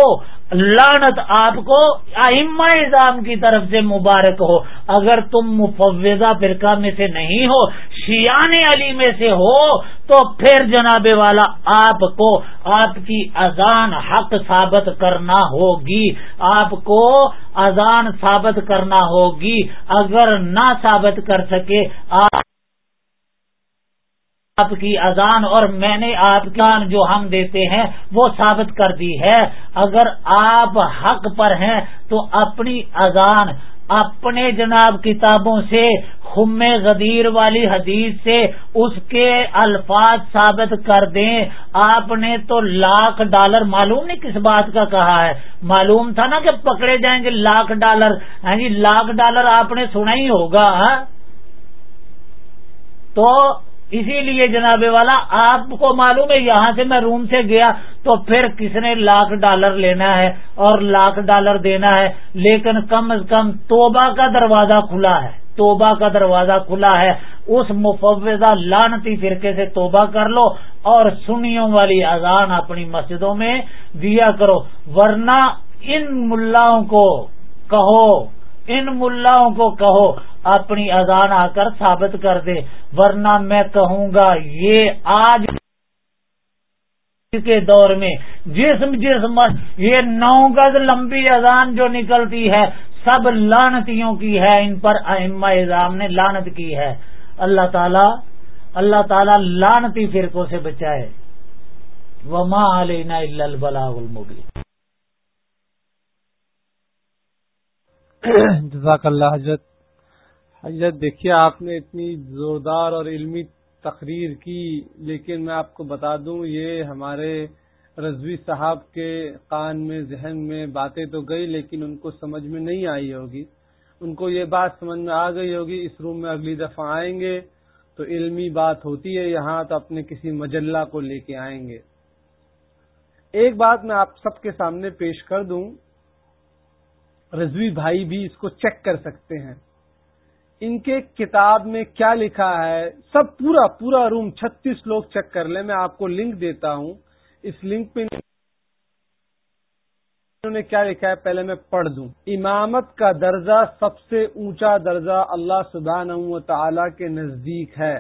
لانت آپ کو اہم نظام کی طرف سے مبارک ہو۔ اگر تم مفوضہ فرقہ میں سے نہیں ہو شیان علی میں سے ہو، تو پھر جناب والا آپ کو آپ کی اذان حق ثابت کرنا ہوگی۔ آپ کو اذان ثابت کرنا ہوگی۔ اگر نہ ثابت کر سکے، آپ آپ کی اذان اور میں نے آپ کا جو ہم دیتے ہیں وہ ثابت کر دی ہے۔ اگر آپ حق پر ہیں تو اپنی اذان اپنے جناب کتابوں سے، خم غدیر والی حدیث سے اس کے الفاظ ثابت کر دیں۔ آپ نے تو لاکھ ڈالر، معلوم نہیں کس بات کا کہا ہے۔ معلوم تھا نا کہ پکڑے جائیں گے لاکھ ڈالر۔ ہاں جی لاکھ ڈالر آپ نے سنا ہی ہوگا ہاں؟ تو اسی لیے جناب والا، آپ کو معلوم ہے یہاں سے میں روم سے گیا تو پھر کس نے لاکھ ڈالر لینا ہے اور لاکھ ڈالر دینا ہے، لیکن کم از کم توبہ کا دروازہ کھلا ہے، توبہ کا دروازہ کھلا ہے۔ اس مفوضہ لانتی فرقے سے توبہ کر لو اور سنیوں والی اذان اپنی مسجدوں میں دیا کرو، ورنہ ان ملاؤں کو کہو ان ملاؤں کو کہو، اپنی اذان آ کر ثابت کر دے، ورنہ میں کہوں گا، یہ آج کے دور میں جسم جسم، یہ نو گز لمبی اذان جو نکلتی ہے، سب لانتیوں کی ہے، ان پر اما اظام نے لانت کی ہے۔ اللہ تعالی اللہ تعالی لانتی فرقوں سے بچائے۔ وما علینا البلاغ المبین [coughs] جزاک اللہ حضرت۔ حضرت، دیکھیے، آپ نے اتنی زوردار اور علمی تقریر کی، لیکن میں آپ کو بتا دوں، یہ ہمارے رضوی صاحب کے کان میں، ذہن میں باتیں تو گئی، لیکن ان کو سمجھ میں نہیں آئی ہوگی۔ ان کو یہ بات سمجھ میں آ گئی ہوگی، اس روم میں اگلی دفعہ آئیں گے، تو علمی بات ہوتی ہے یہاں، تو اپنے کسی مجلہ کو لے کے آئیں گے۔ ایک بات میں آپ سب کے سامنے پیش کر دوں رضوی بھائی بھی اس کو چیک کر سکتے ہیں۔ ان کے کتاب میں کیا لکھا ہے؟ سب پورا پورا روم چھتیس لوگ چیک کر لیں، میں آپ کو لنک دیتا ہوں۔ اس لنک پہ انہوں نے کیا لکھا ہے؟ پہلے میں پڑھ دوں۔ امامت کا درجہ سب سے اونچا درجہ اللہ سبحانہ و تعالی کے نزدیک ہے۔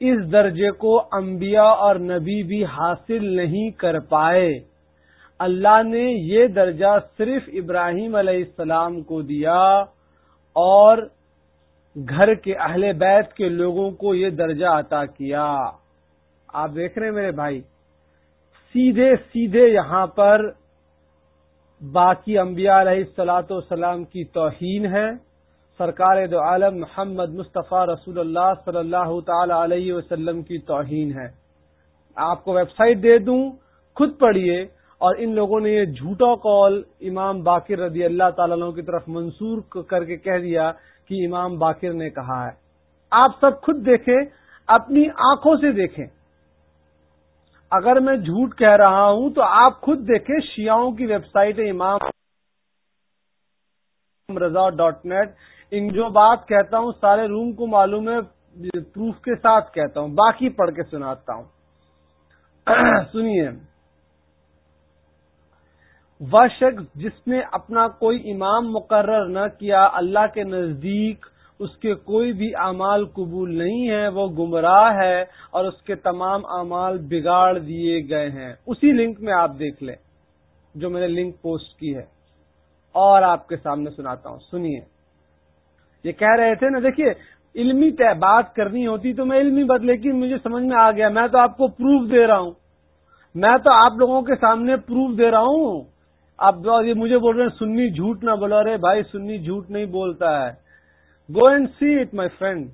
اس درجے کو انبیاء اور نبی بھی حاصل نہیں کر پائے۔ اللہ نے یہ درجہ صرف ابراہیم علیہ السلام کو دیا اور گھر کے اہل بیت کے لوگوں کو یہ درجہ عطا کیا۔ آپ دیکھ رہے ہیں میرے بھائی؟ سیدھے سیدھے یہاں پر باقی انبیاء علیہ السلاۃ والسلام کی توہین ہے۔ سرکار دو عالم محمد مصطفیٰ رسول اللہ صلی اللہ تعالی علیہ وسلم کی توہین ہے۔ آپ کو ویب سائٹ دے دوں، خود پڑھیے۔ اور ان لوگوں نے یہ جھوٹا کال امام باقر رضی اللہ تعالیٰ کی طرف منصور کر کے کہہ دیا کہ امام باقر نے کہا ہے۔ آپ سب خود دیکھیں، اپنی آنکھوں سے دیکھیں۔ اگر میں جھوٹ کہہ رہا ہوں تو آپ خود دیکھیں شیاؤں کی ویب سائٹ ہے امام رضا ڈاٹ نیٹ۔ ان جو بات کہتا ہوں، سارے روم کو معلوم ہے، پروف کے ساتھ کہتا ہوں، باقی پڑھ کے سناتا ہوں۔ [clears throat] سنیے۔ وہ شخص جس نے اپنا کوئی امام مقرر نہ کیا، اللہ کے نزدیک اس کے کوئی بھی اعمال قبول نہیں ہے وہ گمراہ ہے اور اس کے تمام اعمال بگاڑ دیے گئے ہیں۔ اسی لنک میں آپ دیکھ لیں، جو میں نے لنک پوسٹ کی ہے۔ اور آپ کے سامنے سناتا ہوں۔ سنیے۔ یہ کہہ رہے تھے نا، دیکھیے، علمی بات کرنی ہوتی تو میں علمی بات، لیکن مجھے سمجھ میں آ گیا۔ میں تو آپ کو پروف دے رہا ہوں۔ میں تو آپ لوگوں کے سامنے پروف دے رہا ہوں۔ آپ یہ مجھے بول رہے ہیں، سنی جھوٹ نہ بولو رہے، بھائی سنی جھوٹ نہیں بولتا ہے۔ Go and see it my friend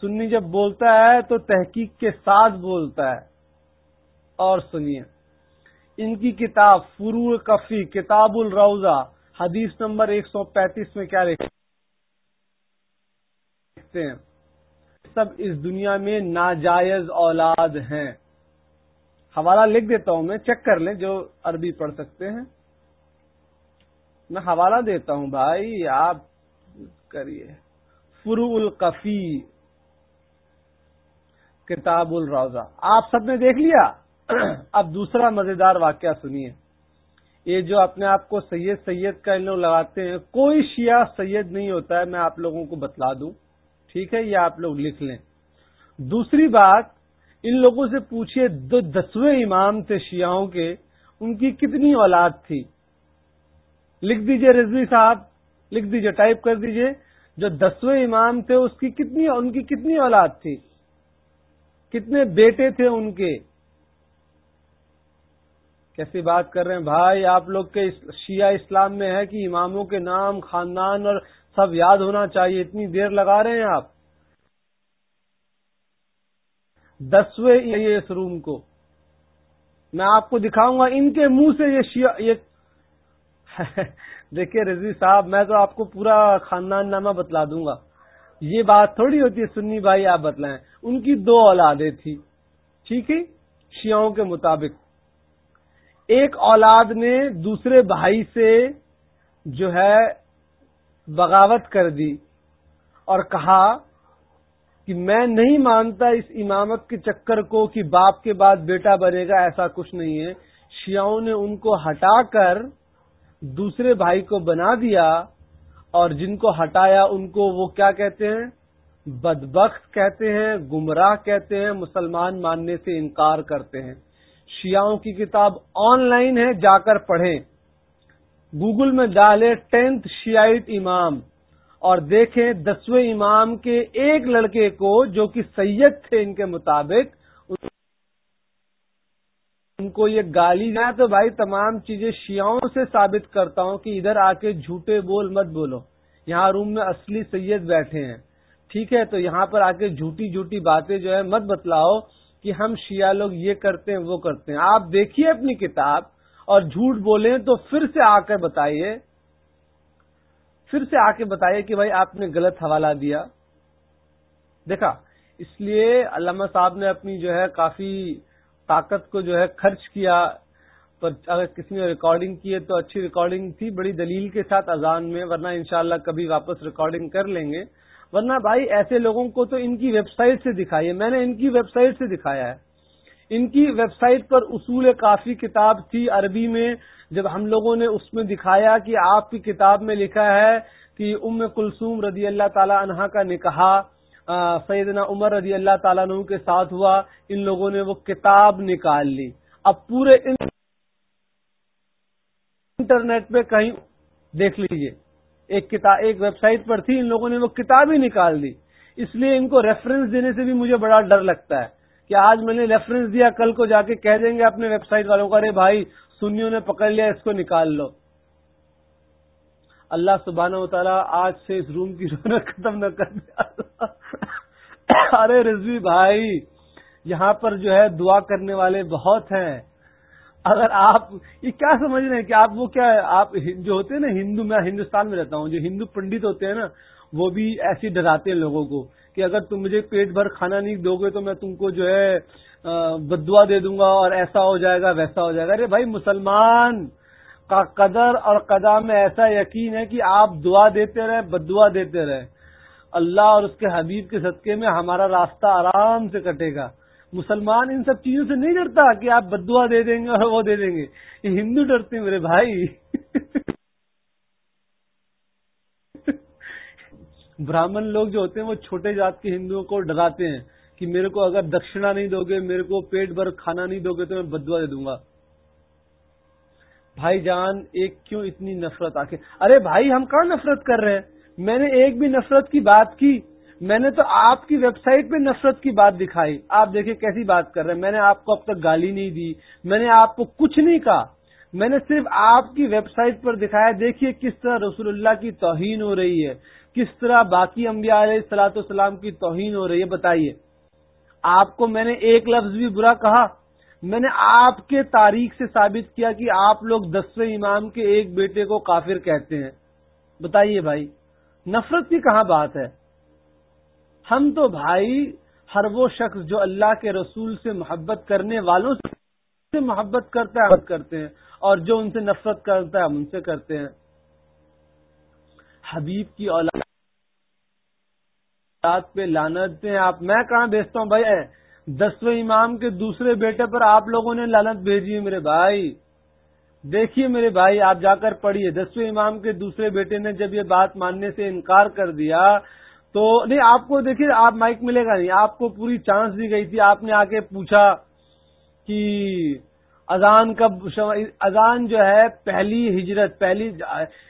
Sunny جب بولتا ہے تو تحقیق کے ساتھ بولتا ہے۔ اور سنیے۔ ان کی کتاب فرو کفی، کتاب الروزہ حدیث نمبر ایک سو پینتیس میں کیا لکھتے ہیں؟ سب اس دنیا میں ناجائز اولاد ہیں۔ حوالہ لکھ دیتا ہوں میں، چیک کر لیں جو عربی پڑھ سکتے ہیں۔ میں حوالہ دیتا ہوں بھائی، آپ کریے۔ فرو القفی، کتاب الروزہ آپ سب نے دیکھ لیا؟ اب دوسرا مزیدار واقعہ سنیے۔ یہ جو اپنے آپ کو سید سید کا ان لوگ لگاتے ہیں، کوئی شیعہ سید نہیں ہوتا ہے، میں آپ لوگوں کو بتلا دوں۔ ٹھیک ہے، یہ آپ لوگ لکھ لیں۔ دوسری بات، ان لوگوں سے پوچھئے دو دسویں امام تھے شیعوں کے، ان کی کتنی اولاد تھی؟ لکھ دیجیے رضوی صاحب، لکھ دیجیے ٹائپ کر دیجیے، جو دسویں امام تھے، اس کی کتنی، ان کی کتنی اولاد تھی؟ کتنے بیٹے تھے ان کے؟ کیسی بات کر رہے ہیں؟ بھائی، آپ لوگ کے شیعہ اسلام میں ہے کہ اماموں کے نام، خاندان اور سب یاد ہونا چاہیے، اتنی دیر لگا رہے ہیں آپ؟ دسویں اس روم کو۔ میں آپ کو دکھاؤں گا، ان کے منہ سے یہ شیعہ، یہ [laughs] دیکھیے رضوی صاحب، میں تو آپ کو پورا خاندان نامہ بتلا دوں گا۔ یہ بات تھوڑی ہوتی ہے، سنی بھائی آپ بتلائیں۔ ان کی دو اولادیں تھی ٹھیک ہے؟ شیعوں کے مطابق۔ ایک اولاد نے دوسرے بھائی سے جو ہے بغاوت کر دی اور کہا کہ میں نہیں مانتا اس امامت کے چکر کو کہ باپ کے بعد بیٹا بنے گا، ایسا کچھ نہیں ہے۔ شیعوں نے ان کو ہٹا کر دوسرے بھائی کو بنا دیا اور جن کو ہٹایا ان کو وہ کیا کہتے ہیں؟ بدبخت کہتے ہیں، گمراہ کہتے ہیں، مسلمان ماننے سے انکار کرتے ہیں۔ شیعوں کی کتاب آن لائن ہے، جا کر پڑھیں۔ گوگل میں ڈالے ٹینتھ شیائٹ امام اور دیکھیں دسویں امام کے ایک لڑکے کو جو کہ سید تھے ان کے مطابق ان کو یہ گالی نہ تو بھائی، تمام چیزیں شیعوں سے ثابت کرتا ہوں کہ ادھر آ کے جھوٹے بول مت بولو۔ یہاں روم میں اصلی سید بیٹھے ہیں۔ ٹھیک ہے، تو یہاں پر آ کے جھوٹی جھوٹی باتیں جو ہے مت بتلاؤ کہ ہم شیعہ لوگ یہ کرتے ہیں، وہ کرتے ہیں۔ آپ دیکھیے اپنی کتاب اور جھوٹ بولیں تو پھر سے آ کے بتائیے۔ پھر سے آ کے بتائیے کہ بھائی، آپ نے غلط حوالہ دیا۔ دیکھا، اس لیے علامہ صاحب نے اپنی جو ہے کافی طاقت کو جو ہے خرچ کیا، پر اگر کسی نے ریکارڈنگ کی ہے تو اچھی ریکارڈنگ تھی، بڑی دلیل کے ساتھ اذان میں، ورنہ انشاءاللہ کبھی واپس ریکارڈنگ کر لیں گے۔ ورنہ بھائی ایسے لوگوں کو تو ان کی ویب سائٹ سے دکھائی ہے میں نے ان کی ویب سائٹ سے دکھایا ہے۔ ان کی ویب سائٹ پر اصول کافی کتاب تھی عربی میں، جب ہم لوگوں نے اس میں دکھایا کہ آپ کی کتاب میں لکھا ہے کہ ام کلثوم رضی اللہ تعالی عنہا کا نکاح سیدنا عمر رضی اللہ تعالیٰ عنہ کے ساتھ ہوا۔ ان لوگوں نے وہ کتاب نکال لی۔ اب پورے انٹرنیٹ پہ کہیں دیکھ لیجیے۔ ایک کتاب ایک ویب سائٹ پر تھی، ان لوگوں نے وہ کتاب ہی نکال دی۔ اس لیے ان کو ریفرنس دینے سے بھی مجھے بڑا ڈر لگتا ہے کہ آج میں نے ریفرنس دیا، کل کو جا کے کہہ دیں گے اپنے ویب سائٹ والوں کو، ارے بھائی، سنیوں نے پکڑ لیا، اس کو نکال لو۔ اللہ سبحانہ و تعالیٰ آج سے اس روم کی [laughs] رونق ختم نہ کر دیا [laughs] ارے رضوی بھائی، یہاں پر جو ہے دعا کرنے والے بہت ہیں۔ اگر آپ، یہ کیا سمجھ رہے ہیں کہ آپ وہ کیا آپ جو ہوتے ہیں نا، ہندو، میں ہندوستان میں رہتا ہوں، جو ہندو پنڈت ہوتے ہیں نا، وہ بھی ایسی ڈراتے ہیں لوگوں کو کہ اگر تم مجھے پیٹ بھر کھانا نہیں دو گے تو میں تم کو جو ہے بدوا دے دوں گا اور ایسا ہو جائے گا، ویسا ہو جائے گا۔ ارے بھائی، مسلمان کا قدر اور قدام میں ایسا یقین ہے کہ آپ دعا دیتے رہے بدعا دیتے رہے۔ اللہ اور اس کے حبیب کے صدقے میں ہمارا راستہ آرام سے کٹے گا۔ مسلمان ان سب چیزوں سے نہیں ڈرتا کہ آپ بدعا دے دیں گے اور وہ دے دیں گے۔ یہ ہندو ڈرتے ہیں میرے بھائی۔ [laughs] براہمن لوگ جو ہوتے ہیں وہ چھوٹے جات کے ہندوؤں کو ڈراتے ہیں کہ میرے کو اگر دکشنا نہیں دو گے، میرے کو پیٹ بھر کھانا نہیں دو گے تو میں بدوا دے دوں گا۔ بھائی جان، ایک کیوں اتنی نفرت آ کے ارے بھائی، ہم کہاں نفرت کر رہے ہیں؟ میں نے ایک بھی نفرت کی بات کی۔ میں نے تو آپ کی ویب سائٹ پہ نفرت کی بات دکھائی۔ آپ دیکھیں کیسی بات کر رہے ہیں؟ میں نے آپ کو اب تک گالی نہیں دی۔ میں نے آپ کو کچھ نہیں کہا۔ میں نے صرف آپ کی ویب سائٹ پر دکھایا۔ دیکھیے کس طرح رسول اللہ کی توہین ہو رہی ہے۔ کس طرح باقی انبیاء علیہ السلاۃ والسلام کی توہین ہو رہی ہے، بتائیے۔ آپ کو میں نے ایک لفظ بھی برا کہا۔ میں نے آپ کے تاریخ سے ثابت کیا کہ آپ لوگ دسویں امام کے ایک بیٹے کو کافر کہتے ہیں۔ بتائیے بھائی، نفرت کی کہاں بات ہے؟ ہم تو بھائی ہر وہ شخص جو اللہ کے رسول سے محبت کرنے والوں سے محبت کرتا ہے کرتے ہیں، اور جو ان سے نفرت کرتا ہے، ہم ان سے کرتے ہیں۔ حبیب کی اولاد پہ لانت ہیں آپ، میں کہاں بھیجتا ہوں بھائی؟ دسویں امام کے دوسرے بیٹے پر آپ لوگوں نے لانت بھیجی ہے میرے بھائی۔ دیکھیے میرے بھائی، آپ جا کر پڑھیے۔ دسویں امام کے دوسرے بیٹے نے جب یہ بات ماننے سے انکار کر دیا تو نہیں، آپ کو دیکھیے، آپ مائک ملے گا نہیں۔ آپ کو پوری چانس دی گئی تھی۔ آپ نے آ کے پوچھا کہ اذان کب اذان جو ہے پہلی ہجرت پہلی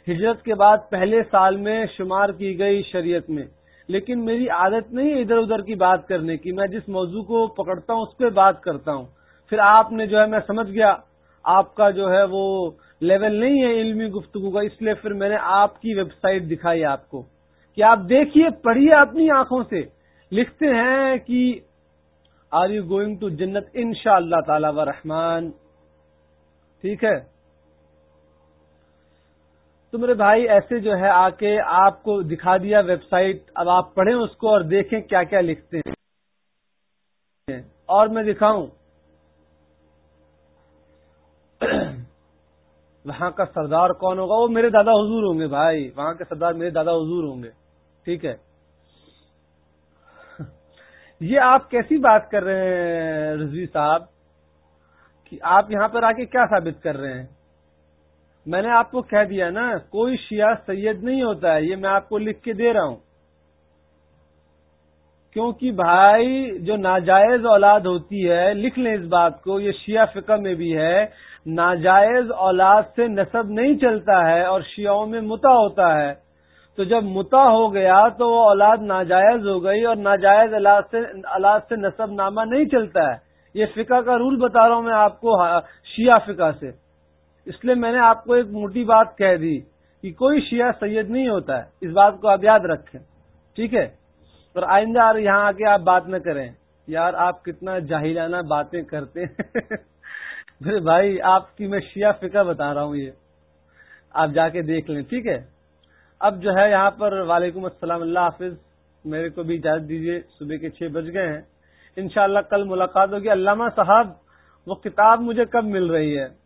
ہجرت کے بعد پہلے سال میں شمار کی گئی شریعت میں۔ لیکن میری عادت نہیں ادھر ادھر کی بات کرنے کی، میں جس موضوع کو پکڑتا ہوں، اس پہ بات کرتا ہوں۔ پھر آپ نے جو ہے، میں سمجھ گیا، آپ کا جو ہے وہ لیول نہیں ہے علمی گفتگو کا، اس لیے پھر میں نے آپ کی ویب سائٹ دکھائی آپ کو۔ کہ آپ دیکھیے، پڑھیے اپنی آنکھوں سے۔ لکھتے ہیں کہ آر یو گوئنگ ٹو جنت؟ ان شاء اللہ تعالی و رحمان ٹھیک ہے؟ تو میرے بھائی، ایسے جو ہے آ کے آپ کو دکھا دیا ویب سائٹ، اب آپ پڑھیں اس کو اور دیکھیں کیا کیا لکھتے ہیں۔ اور میں دکھاؤں۔ وہاں کا سردار کون ہوگا؟ وہ میرے دادا حضور ہوں گے بھائی۔ وہاں کے سردار میرے دادا حضور ہوں گے۔ ٹھیک ہے۔ یہ آپ کیسی بات کر رہے ہیں رضوی صاحب؟ کہ آپ یہاں پر آ کے کیا ثابت کر رہے ہیں؟ میں نے آپ کو کہہ دیا نا، کوئی شیعہ سید نہیں ہوتا ہے، یہ میں آپ کو لکھ کے دے رہا ہوں۔ کیونکہ بھائی جو ناجائز اولاد ہوتی ہے، لکھ لیں اس بات کو، یہ شیعہ فقہ میں بھی ہے، ناجائز اولاد سے نصب نہیں چلتا ہے اور شیعوں میں متا ہوتا ہے۔ تو جب متا ہو گیا تو وہ اولاد ناجائز ہو گئی اور ناجائز اولاد سے اولاد سے نصب نامہ نہیں چلتا ہے۔ یہ فقہ کا رول بتا رہا ہوں میں آپ کو ہاں، شیعہ فقہ سے۔ اس لیے میں نے آپ کو ایک موٹی بات کہہ دی کہ کوئی شیعہ سید نہیں ہوتا ہے، اس بات کو آپ یاد رکھیں، ٹھیک ہے؟ اور آئندہ یہاں آ کے آپ بات نہ کریں۔ یار، آپ کتنا جاہلانہ باتیں کرتے ہیں۔ [laughs] میرے بھائی، آپ کی میں شیعہ فقہ بتا رہا ہوں یہ۔ آپ جا کے دیکھ لیں، ٹھیک ہے؟ اب جو ہے، یہاں پر وعلیکم السلام، اللہ حافظ۔ میرے کو بھی اجازت دیجیے صبح کے چھ بج گئے ہیں۔ انشاءاللہ کل ملاقات ہوگی۔ علامہ صاحب، وہ کتاب مجھے کب مل رہی ہے؟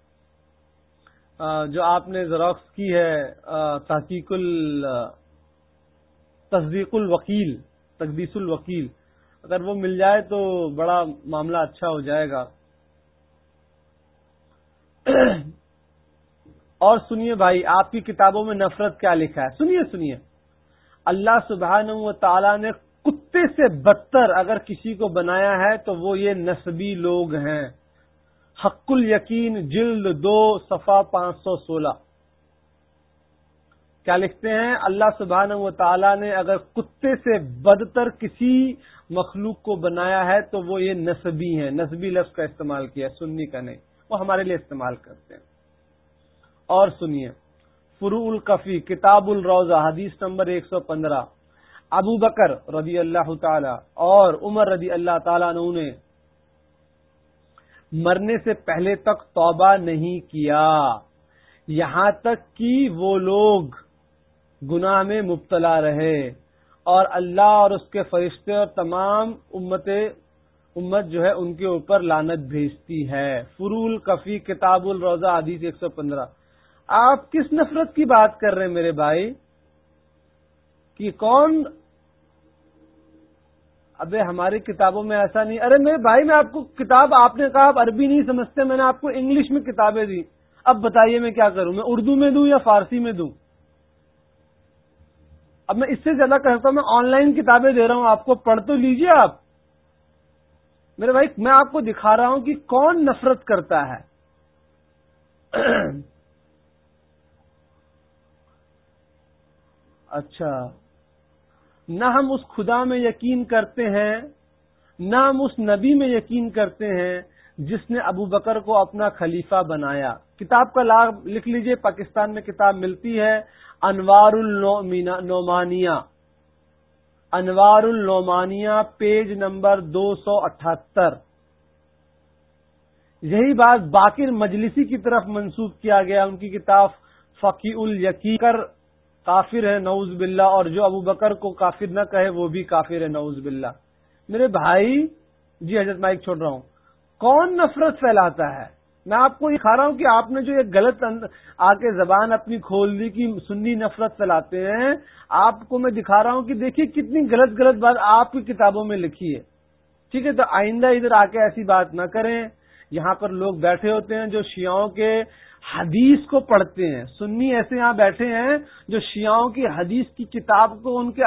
جو آپ نے زراکس کی ہے تحقیق ال تصدیق الوکیل، تقدیس الوکیل۔ اگر وہ مل جائے تو بڑا معاملہ اچھا ہو جائے گا۔ [clears throat] اور سنیے بھائی، آپ کی کتابوں میں نفرت کیا لکھا ہے؟ سنیے سنیے۔ اللہ سبحانہ و تعالی نے کتے سے بدتر اگر کسی کو بنایا ہے تو وہ یہ نسبی لوگ ہیں۔ حق الیقین جلد دو صفا پانچ سو سولہ۔ کیا لکھتے ہیں؟ اللہ سبحانہ و تعالی نے اگر کتے سے بدتر کسی مخلوق کو بنایا ہے تو وہ یہ نسبی ہیں۔ نسبی لفظ کا استعمال کیا سنی کا نہیں۔ وہ ہمارے لیے استعمال کرتے ہیں۔ اور سنیے فرو القفی کتاب الروزہ حدیث نمبر ایک سو پندرہ۔ ابو بکر رضی اللہ تعالی اور عمر رضی اللہ تعالیٰ نے مرنے سے پہلے تک توبہ نہیں کیا۔ یہاں تک کہ وہ لوگ گناہ میں مبتلا رہے اور اللہ اور اس کے فرشتے اور تمام امت امت جو ہے ان کے اوپر لانت بھیجتی ہے۔ فرول کفی کتاب الروزہ حدیث ایک سو پندرہ۔ آپ کس نفرت کی بات کر رہے ہیں میرے بھائی؟ کہ کون ابے ہماری کتابوں میں ایسا نہیں، ارے میرے بھائی، میں آپ کو کتاب، آپ نے کہا، آپ عربی نہیں سمجھتے، میں نے آپ کو انگلش میں کتابیں دی۔ اب بتائیے میں کیا کروں؟ میں اردو میں دوں یا فارسی میں دوں؟ اب میں اس سے زیادہ کہتا ہوں، میں آن لائن کتابیں دے رہا ہوں، آپ کو پڑھ تو لیجیے آپ۔ میرے بھائی، میں آپ کو دکھا رہا ہوں کہ کون نفرت کرتا ہے۔ [coughs] اچھا۔ نہ ہم اس خدا میں یقین کرتے ہیں، نہ ہم اس نبی میں یقین کرتے ہیں جس نے ابو بکر کو اپنا خلیفہ بنایا۔ کتاب کا لاگ لکھ لیجیے، پاکستان میں کتاب ملتی ہے انوار النعمانیہ انوار النعمانیہ پیج نمبر دو سو اٹھہتر۔ یہی بات باقر مجلسی کی طرف منسوخ کیا گیا۔ ان کی کتاب فقی الیقیر کافر ہے، نعوذ باللہ، اور جو ابو بکر کو کافر نہ کہے، وہ بھی کافر ہے، نعوذ باللہ۔ میرے بھائی جی حضرت مائک چھوڑ رہا ہوں۔ کون نفرت پھیلاتا ہے؟ میں آپ کو یہ کھا رہا ہوں کہ آپ نے جو ایک غلط آ کے زبان اپنی کھول دی کہ سنی نفرت پھیلاتے ہیں۔ آپ کو میں دکھا رہا ہوں کہ دیکھیے کتنی غلط غلط بات آپ کی کتابوں میں لکھی ہے۔ ٹھیک ہے، تو آئندہ ادھر آ کے ایسی بات نہ کریں۔ یہاں پر لوگ بیٹھے ہوتے ہیں جو شیعوں کے حدیث کو پڑھتے ہیں۔ سنی ایسے یہاں بیٹھے ہیں جو شیعوں کی حدیث کی کتاب کو ان کے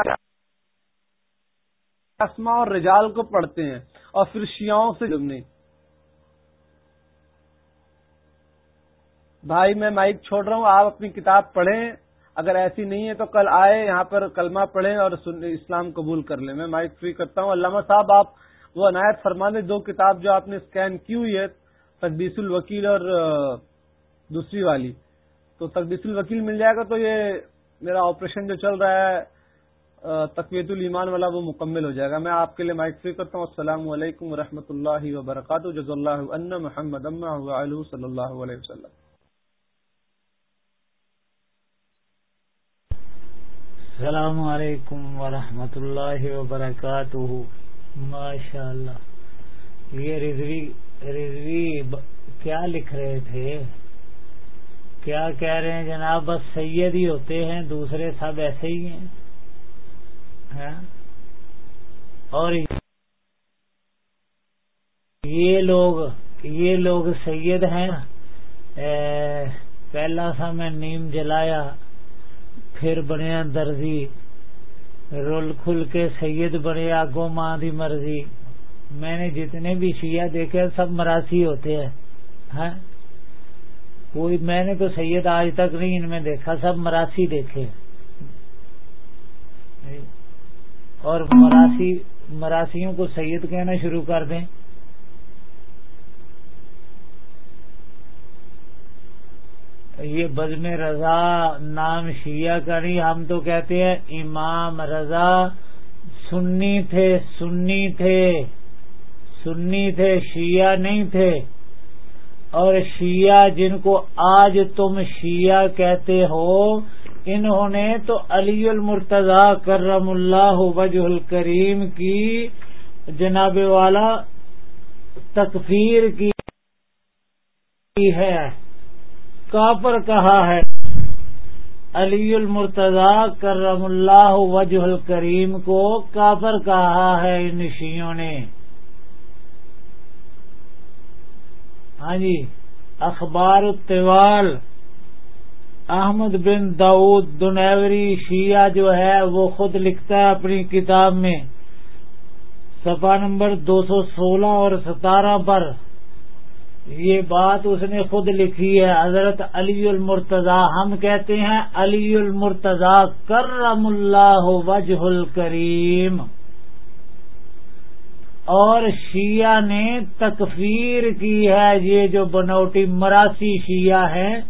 اسما اور رجال کو پڑھتے ہیں اور پھر شیعوں سے جمنے بھائی میں مائک چھوڑ رہا ہوں، آپ اپنی کتاب پڑھیں۔ اگر ایسی نہیں ہے تو کل آئے، یہاں پر کلمہ پڑھیں اور اسلام قبول کر لیں۔ میں مائک فری کرتا ہوں۔ علامہ صاحب، آپ وہ عنایت فرمانے دو کتاب جو آپ نے اسکین کی ہوئی ہے تقدیس الوکیل اور دوسری والی۔ تو تقدیس الوکیل مل جائے گا تو یہ میرا آپریشن جو چل رہا ہے تقویت الایمان والا وہ مکمل ہو جائے گا۔ میں آپ کے لیے مائک فری کرتا ہوں۔ السلام علیکم و اللہ وبرکاتہ۔ جز اللہ محمد صلی اللہ علیہ وسلم۔ السلام علیکم ورحمۃ اللہ وبرکاتہ۔ ماشاء اللہ یہ رضوی رضوی کیا لکھ رہے تھے؟ کیا کہہ رہے ہیں جناب؟ بس سید ہی ہوتے ہیں، دوسرے سب ایسے ہی ہیں۔ اور یہ لوگ یہ لوگ سید ہیں۔ پہلا سا میں نیم جلایا، پھر بنیا درزی۔ رول کھل کے سید بنے آگو ماں دی مرضی۔ میں نے جتنے بھی شیعہ دیکھے، سب مراسی ہوتے ہیں۔ ہاں؟ کوئی میں نے تو سید آج تک نہیں ان میں دیکھا، سب مراسی دیکھے اور مراسی مراسیوں کو سید کہنا شروع کر دیں۔ یہ بزم رضا نام شیعہ کا نہیں، ہم تو کہتے ہیں امام رضا۔ سنی تھے سنی تھے سنی تھے، شیعہ نہیں تھے۔ اور شیعہ جن کو آج تم شیعہ کہتے ہو، انہوں نے تو علی المرتضی کرم اللہ وجہ الکریم کی جناب والا تکفیر کی ہے، کافر کہا ہے۔ علی المرتضی کرم اللہ وجہ الکریم کو کافر کہا ہے، ان شیوں نے۔ ہاں جی اخبار التوال احمد بن داود دنیوری شیعہ جو ہے، وہ خود لکھتا ہے اپنی کتاب میں۔ سفا نمبر دو سو سولہ اور ستارہ پر یہ بات اس نے خود لکھی ہے۔ حضرت علی المرتضی، ہم کہتے ہیں علی المرتضی، کرم اللہ وجہ الکریم۔ اور شیعہ نے تکفیر کی ہے یہ جو بنوٹی مراسی شیعہ ہیں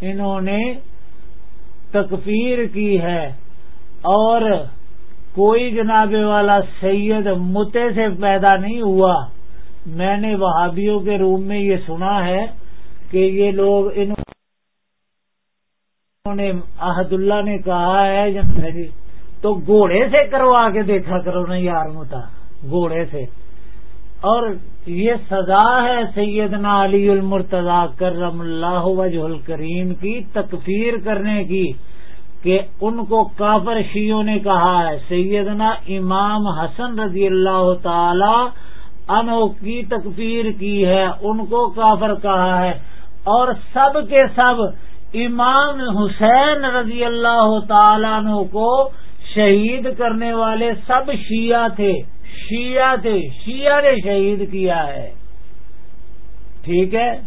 انہوں نے تکفیر کی ہے۔ اور کوئی جناب والا سید متے سے پیدا نہیں ہوا۔ میں نے وہابیوں کے روم میں یہ سنا ہے کہ یہ لوگ انہوں نے عہد اللہ نے کہا ہے جی، تو گھوڑے سے کروا کے دیکھا کرو نا یار متا۔ گھوڑے سے۔ اور یہ سزا ہے سیدنا علی المرتضی کرم اللہ وجہ الکریم کی تکفیر کرنے کی کہ ان کو کافر شیوں نے کہا ہے۔ سیدنا امام حسن رضی اللہ تعالی انو کی تکفیر کی ہے، ان کو کافر کہا ہے۔ اور سب کے سب امام حسین رضی اللہ تعالیٰ عنہ کو شہید کرنے والے سب شیعہ تھے۔ شیعہ تھے، شیعہ نے شہید کیا ہے۔ ٹھیک ہے؟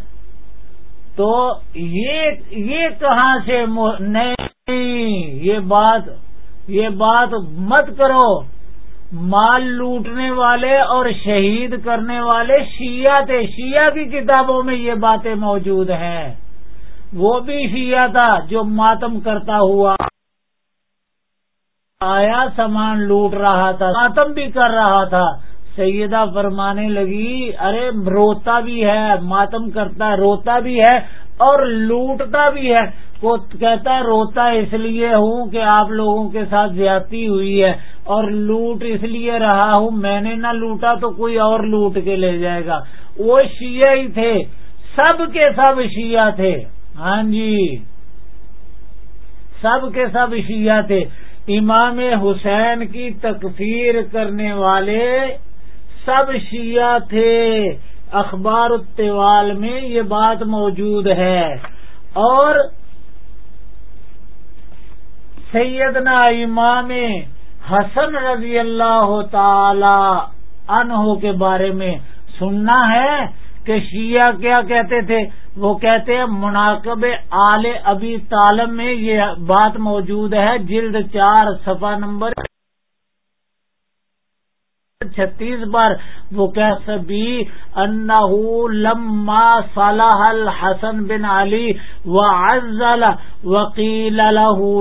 تو یہ کہاں سے نہیں، یہ بات یہ بات مت کرو۔ مال لوٹنے والے اور شہید کرنے والے شیعہ تھے۔ شیعہ کی کتابوں میں یہ باتیں موجود ہیں۔ وہ بھی شیعہ تھا جو ماتم کرتا ہوا۔ آیا سامان لوٹ رہا تھا ماتم بھی کر رہا تھا۔ سیدہ فرمانے لگی، ارے روتا بھی ہے، ماتم کرتا ہے روتا بھی ہے اور لوٹتا بھی ہے۔ کو کہتا ہے، روتا اس لیے ہوں کہ آپ لوگوں کے ساتھ زیادتی ہوئی ہے اور لوٹ اس لیے رہا ہوں، میں نے نہ لوٹا تو کوئی اور لوٹ کے لے جائے گا۔ وہ شیعہ ہی تھے، سب کے سب شیعہ تھے۔ ہاں جی سب کے سب شیعہ تھے۔ امام حسین کی تکفیر کرنے والے سب شیعہ تھے۔ اخبار التوال میں یہ بات موجود ہے۔ اور سیدنا امام حسن رضی اللہ تعالی عنہ کے بارے میں سننا ہے۔ کہ شیعہ کیا کہتے تھے؟ وہ کہتے ہیں، مناقب آل ابی طالب میں یہ بات موجود ہے۔ جلد چار، صفحہ نمبر چھتیس بار وہ کہ سبھی لما صلاح الحسن بن علی و ازل وکیل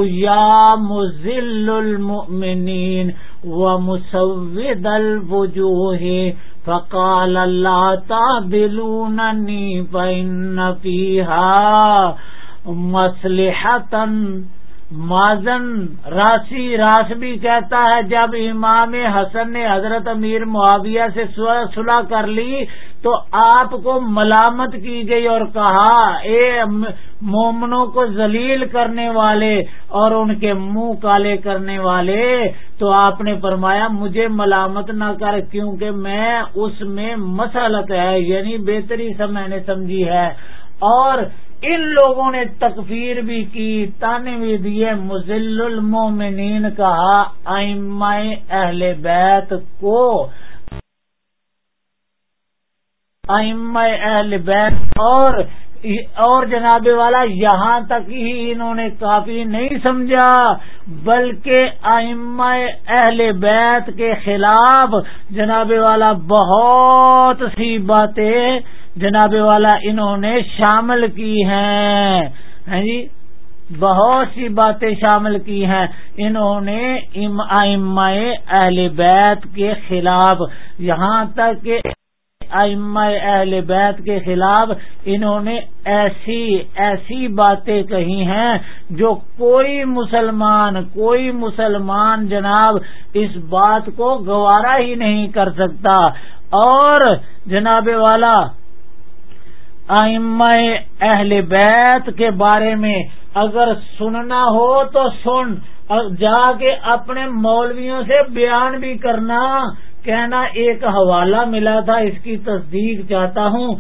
یا مزل المؤمنین و مسود الوجوہ۔ فقال اللہ تابلوننی فإن فيها مصلحة مازن راسی راس بھی کہتا ہے، جب امام حسن نے حضرت امیر معاویہ سے صلح کر لی تو آپ کو ملامت کی گئی اور کہا، اے مومنوں کو ذلیل کرنے والے اور ان کے منہ کالے کرنے والے، تو آپ نے فرمایا، مجھے ملامت نہ کر کیونکہ میں اس میں مسلط ہے یعنی بہتری سے میں نے سمجھی ہے۔ اور ان لوگوں نے تکفیر بھی کی تانے بھی دیے مزل المومنین کہا اہل بیت کو۔ اہل بیت اور اور جناب والا، یہاں تک ہی انہوں نے کافی نہیں سمجھا، بلکہ اہل بیت کے خلاف جناب والا بہت سی باتیں جناب والا انہوں نے شامل کی ہیں۔ ہاں جی؟ بہت سی باتیں شامل کی ہیں۔ انہوں نے اہل بیت کے خلاف، یہاں تک کہ اہل بیت کے خلاف انہوں نے ایسی ایسی باتیں کہی ہیں جو کوئی مسلمان کوئی مسلمان جناب اس بات کو گوارا ہی نہیں کر سکتا۔ اور جناب والا اہل بیت کے بارے میں اگر سننا ہو تو سن۔ جا کے اپنے مولویوں سے بیان بھی کرنا۔ کہنا ایک حوالہ ملا تھا، اس کی تصدیق چاہتا ہوں۔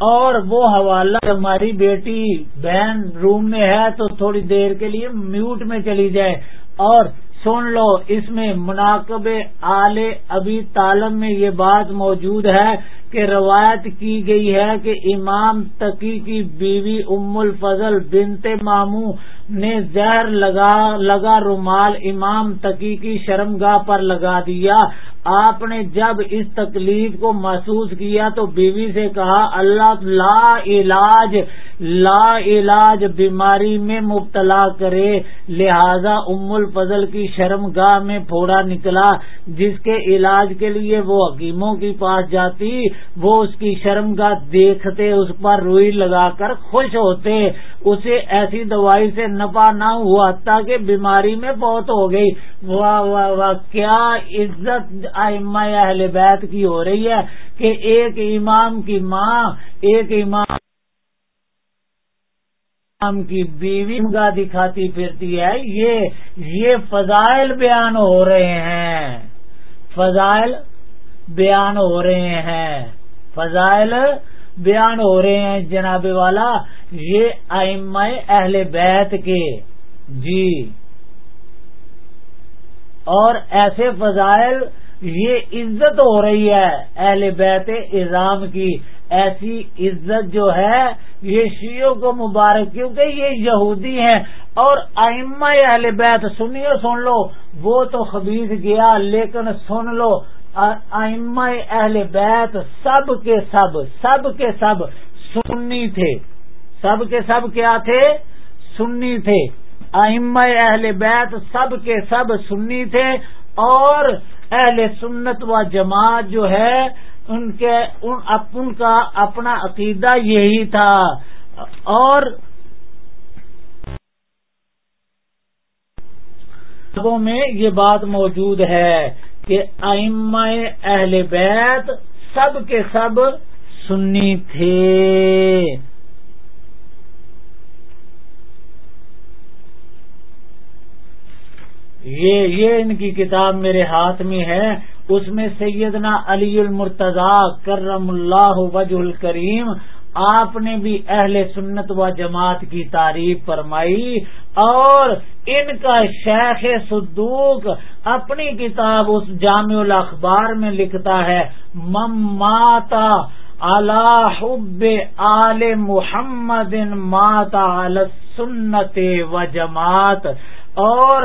اور وہ حوالہ ہماری بیٹی بہن روم میں ہے تو تھوڑی دیر کے لیے میوٹ میں چلی جائے۔ اور سن لو، اس میں مناقب آل ابھی تالم میں یہ بات موجود ہے کہ روایت کی گئی ہے کہ امام تقی کی بیوی ام الفضل بنت مامو نے زہر لگا لگا رومال امام تقی کی شرمگاہ پر لگا دیا۔ آپ نے جب اس تکلیف کو محسوس کیا تو بیوی سے کہا، اللہ لا علاج لا علاج بیماری میں مبتلا کرے۔ لہذا ام الفضل کی شرم گاہ میں پھوڑا نکلا، جس کے علاج کے لیے وہ حکیموں کے پاس جاتی۔ وہ اس کی شرم گاہ دیکھتے، اس پر روئی لگا کر خوش ہوتے، اسے ایسی دوائی سے نفع نہ ہوا تاکہ بیماری میں بہت ہو گئی۔ واہ واہ واہ، کیا عزت اہل بیت کی ہو رہی ہے کہ ایک امام کی ماں، ایک امام کی بیوی کا دکھاتی پھرتی ہے، یہ یہ فضائل بیان ہو رہے ہیں۔ فضائل بیان ہو رہے ہیں۔ فضائل بیان ہو رہے ہیں جناب والا۔ یہ ام اہل بیت کے۔ جی۔ اور ایسے فضائل، یہ عزت ہو رہی ہے اہل بیت اظام کی۔ ایسی عزت جو ہے، یہ شیعوں کو مبارک، کیونکہ یہ یہودی ہیں۔ اور ائمہ اہل بیت، سنیے سن لو، وہ تو خبیز گیا، لیکن سن لو ائمہ اہل بیت سب کے سب سب کے سب سنی تھے۔ سب کے سب کیا تھے؟ سنی تھے۔ ائمہ اہل بیت سب کے سب سنی تھے اور اہل سنت و جماعت جو ہے، ان کے، ان کا اپنا عقیدہ یہی تھا۔ اور میں یہ بات موجود ہے۔ کہ ائمہ اہل بیت سب کے سب سنی تھے۔ یہ یہ ان کی کتاب میرے ہاتھ میں ہے۔ اس میں سیدنا علی المرتضی کرم اللہ وجہ الکریم آپ نے بھی اہل سنت و جماعت کی تعریف فرمائی اور ان کا شیخ صدوق اپنی کتاب اس جامع الاخبار میں لکھتا ہے مماتا حب آل محمد ماتا سنت و جماعت اور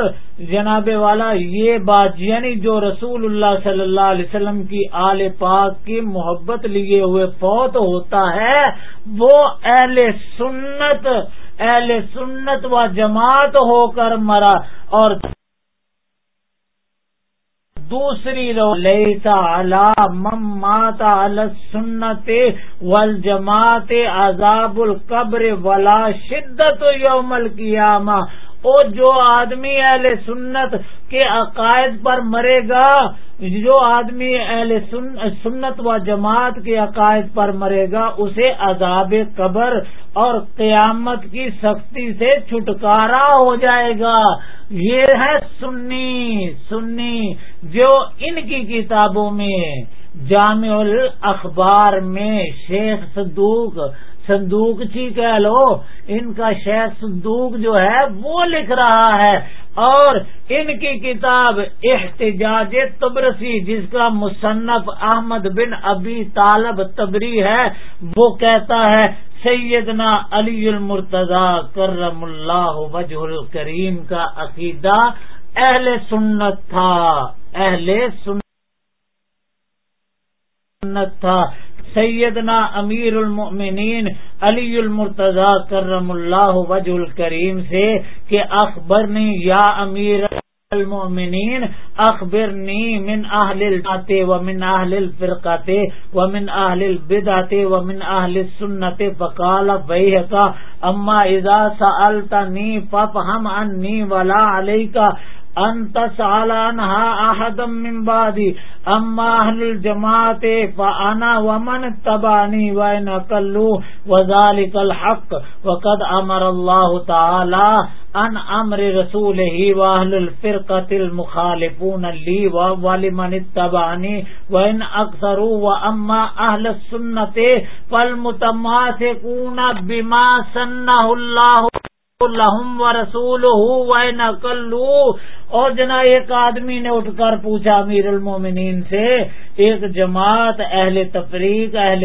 جناب والا یہ بات یعنی جو رسول اللہ صلی اللہ علیہ وسلم کی آل پاک کی محبت لیے ہوئے فوت ہوتا ہے، وہ اہل سنت اہل سنت و جماعت ہو کر مرا اور دوسری رو لیتا مماتا سنت ول جماعت عذاب القبر ولا شدت یوم القیامہ۔ جو آدمی اہل سنت کے عقائد پر مرے گا، جو آدمی اہل سنت و جماعت کے عقائد پر مرے گا، اسے عذاب قبر اور قیامت کی سختی سے چھٹکارا ہو جائے گا۔ یہ ہے سنی سنی جو ان کی کتابوں میں جامع الاخبار میں شیخ صدوق صندوق چی کہہ لو؟ ان کا شیخ صندوق جو ہے وہ لکھ رہا ہے اور ان کی کتاب احتجاج تبرسی جس کا مصنف احمد بن ابی طالب تبری ہے، وہ کہتا ہے، سیدنا علی المرتضی کرم اللہ وجہ الکریم کا عقیدہ اہل سنت تھا، اہل سنت تھا۔ سیدنا امیر المؤمنین علی المرتضی کرم اللہ وجہ الکریم سے کہ اخبرنی یا امیر المؤمنین، اخبرنی من اہل البات ومن اہل الفرقات ومن اہل البدعات ومن اہل السنت، فقال بیحکا اما اذا سألتنی ففہم انی ولا علیکا انت سالانها احد من بعدي. اما اهل الجماعت فانا ومن تبعني وان قلوا وذلك الحق. وقد امر الله تعالى ان امر رسوله واهل الفرقه المخالفون لي ولمن اتبعني وان اكثروا واما اهل السنه فالمتماسكون بما سنه الله لہم و رسول اور جنا ایک آدمی نے اٹھ کر پوچھا امیر المومنین سے، ایک جماعت اہل تفریق، اہل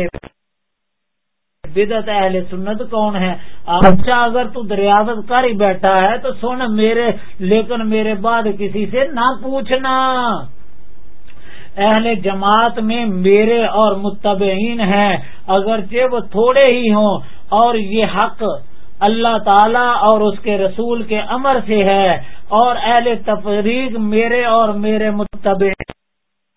بدت اہل سنت کون ہے اچھا اگر تو دریافت کر ہی بیٹھا ہے تو سن میرے، لیکن میرے بعد کسی سے نہ پوچھنا۔ اہل جماعت میں میرے اور متبعین ہیں، اگرچہ وہ تھوڑے ہی ہوں، اور یہ حق اللہ تعالی اور اس کے رسول کے امر سے ہے اور اہل تفریق میرے اور میرے متبع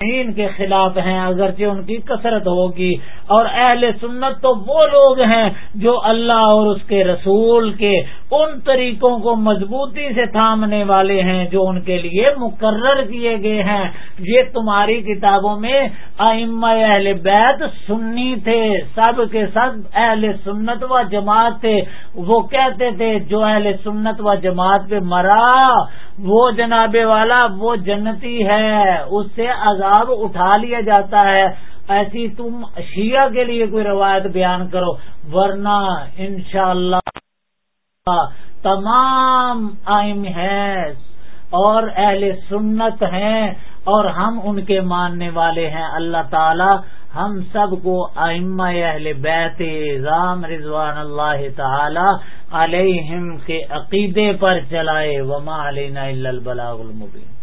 ان کے خلاف ہیں، اگرچہ ان کی کثرت ہوگی۔ اور اہل سنت تو وہ لوگ ہیں جو اللہ اور اس کے رسول کے ان طریقوں کو مضبوطی سے تھامنے والے ہیں جو ان کے لیے مقرر کیے گئے ہیں۔ یہ تمہاری کتابوں میں ام اہل بیت سنی تھے۔ سب کے سب اہل سنت و جماعت تھے۔ وہ کہتے تھے، جو اہل سنت و جماعت پہ مرا، وہ جناب والا، وہ جنتی ہے، اس سے عذاب اٹھا لیا جاتا ہے، ایسی تم شیعہ کے لیے کوئی روایت بیان کرو، ورنہ انشاءاللہ اللہ تمام آئم ہے اور اہل سنت ہیں اور ہم ان کے ماننے والے ہیں۔ اللہ تعالی ہم سب کو ائمہ اہل بیت رام رضوان اللہ تعالی علیہم کے عقیدے پر چلائے۔ وما علینا البلاغ المبین۔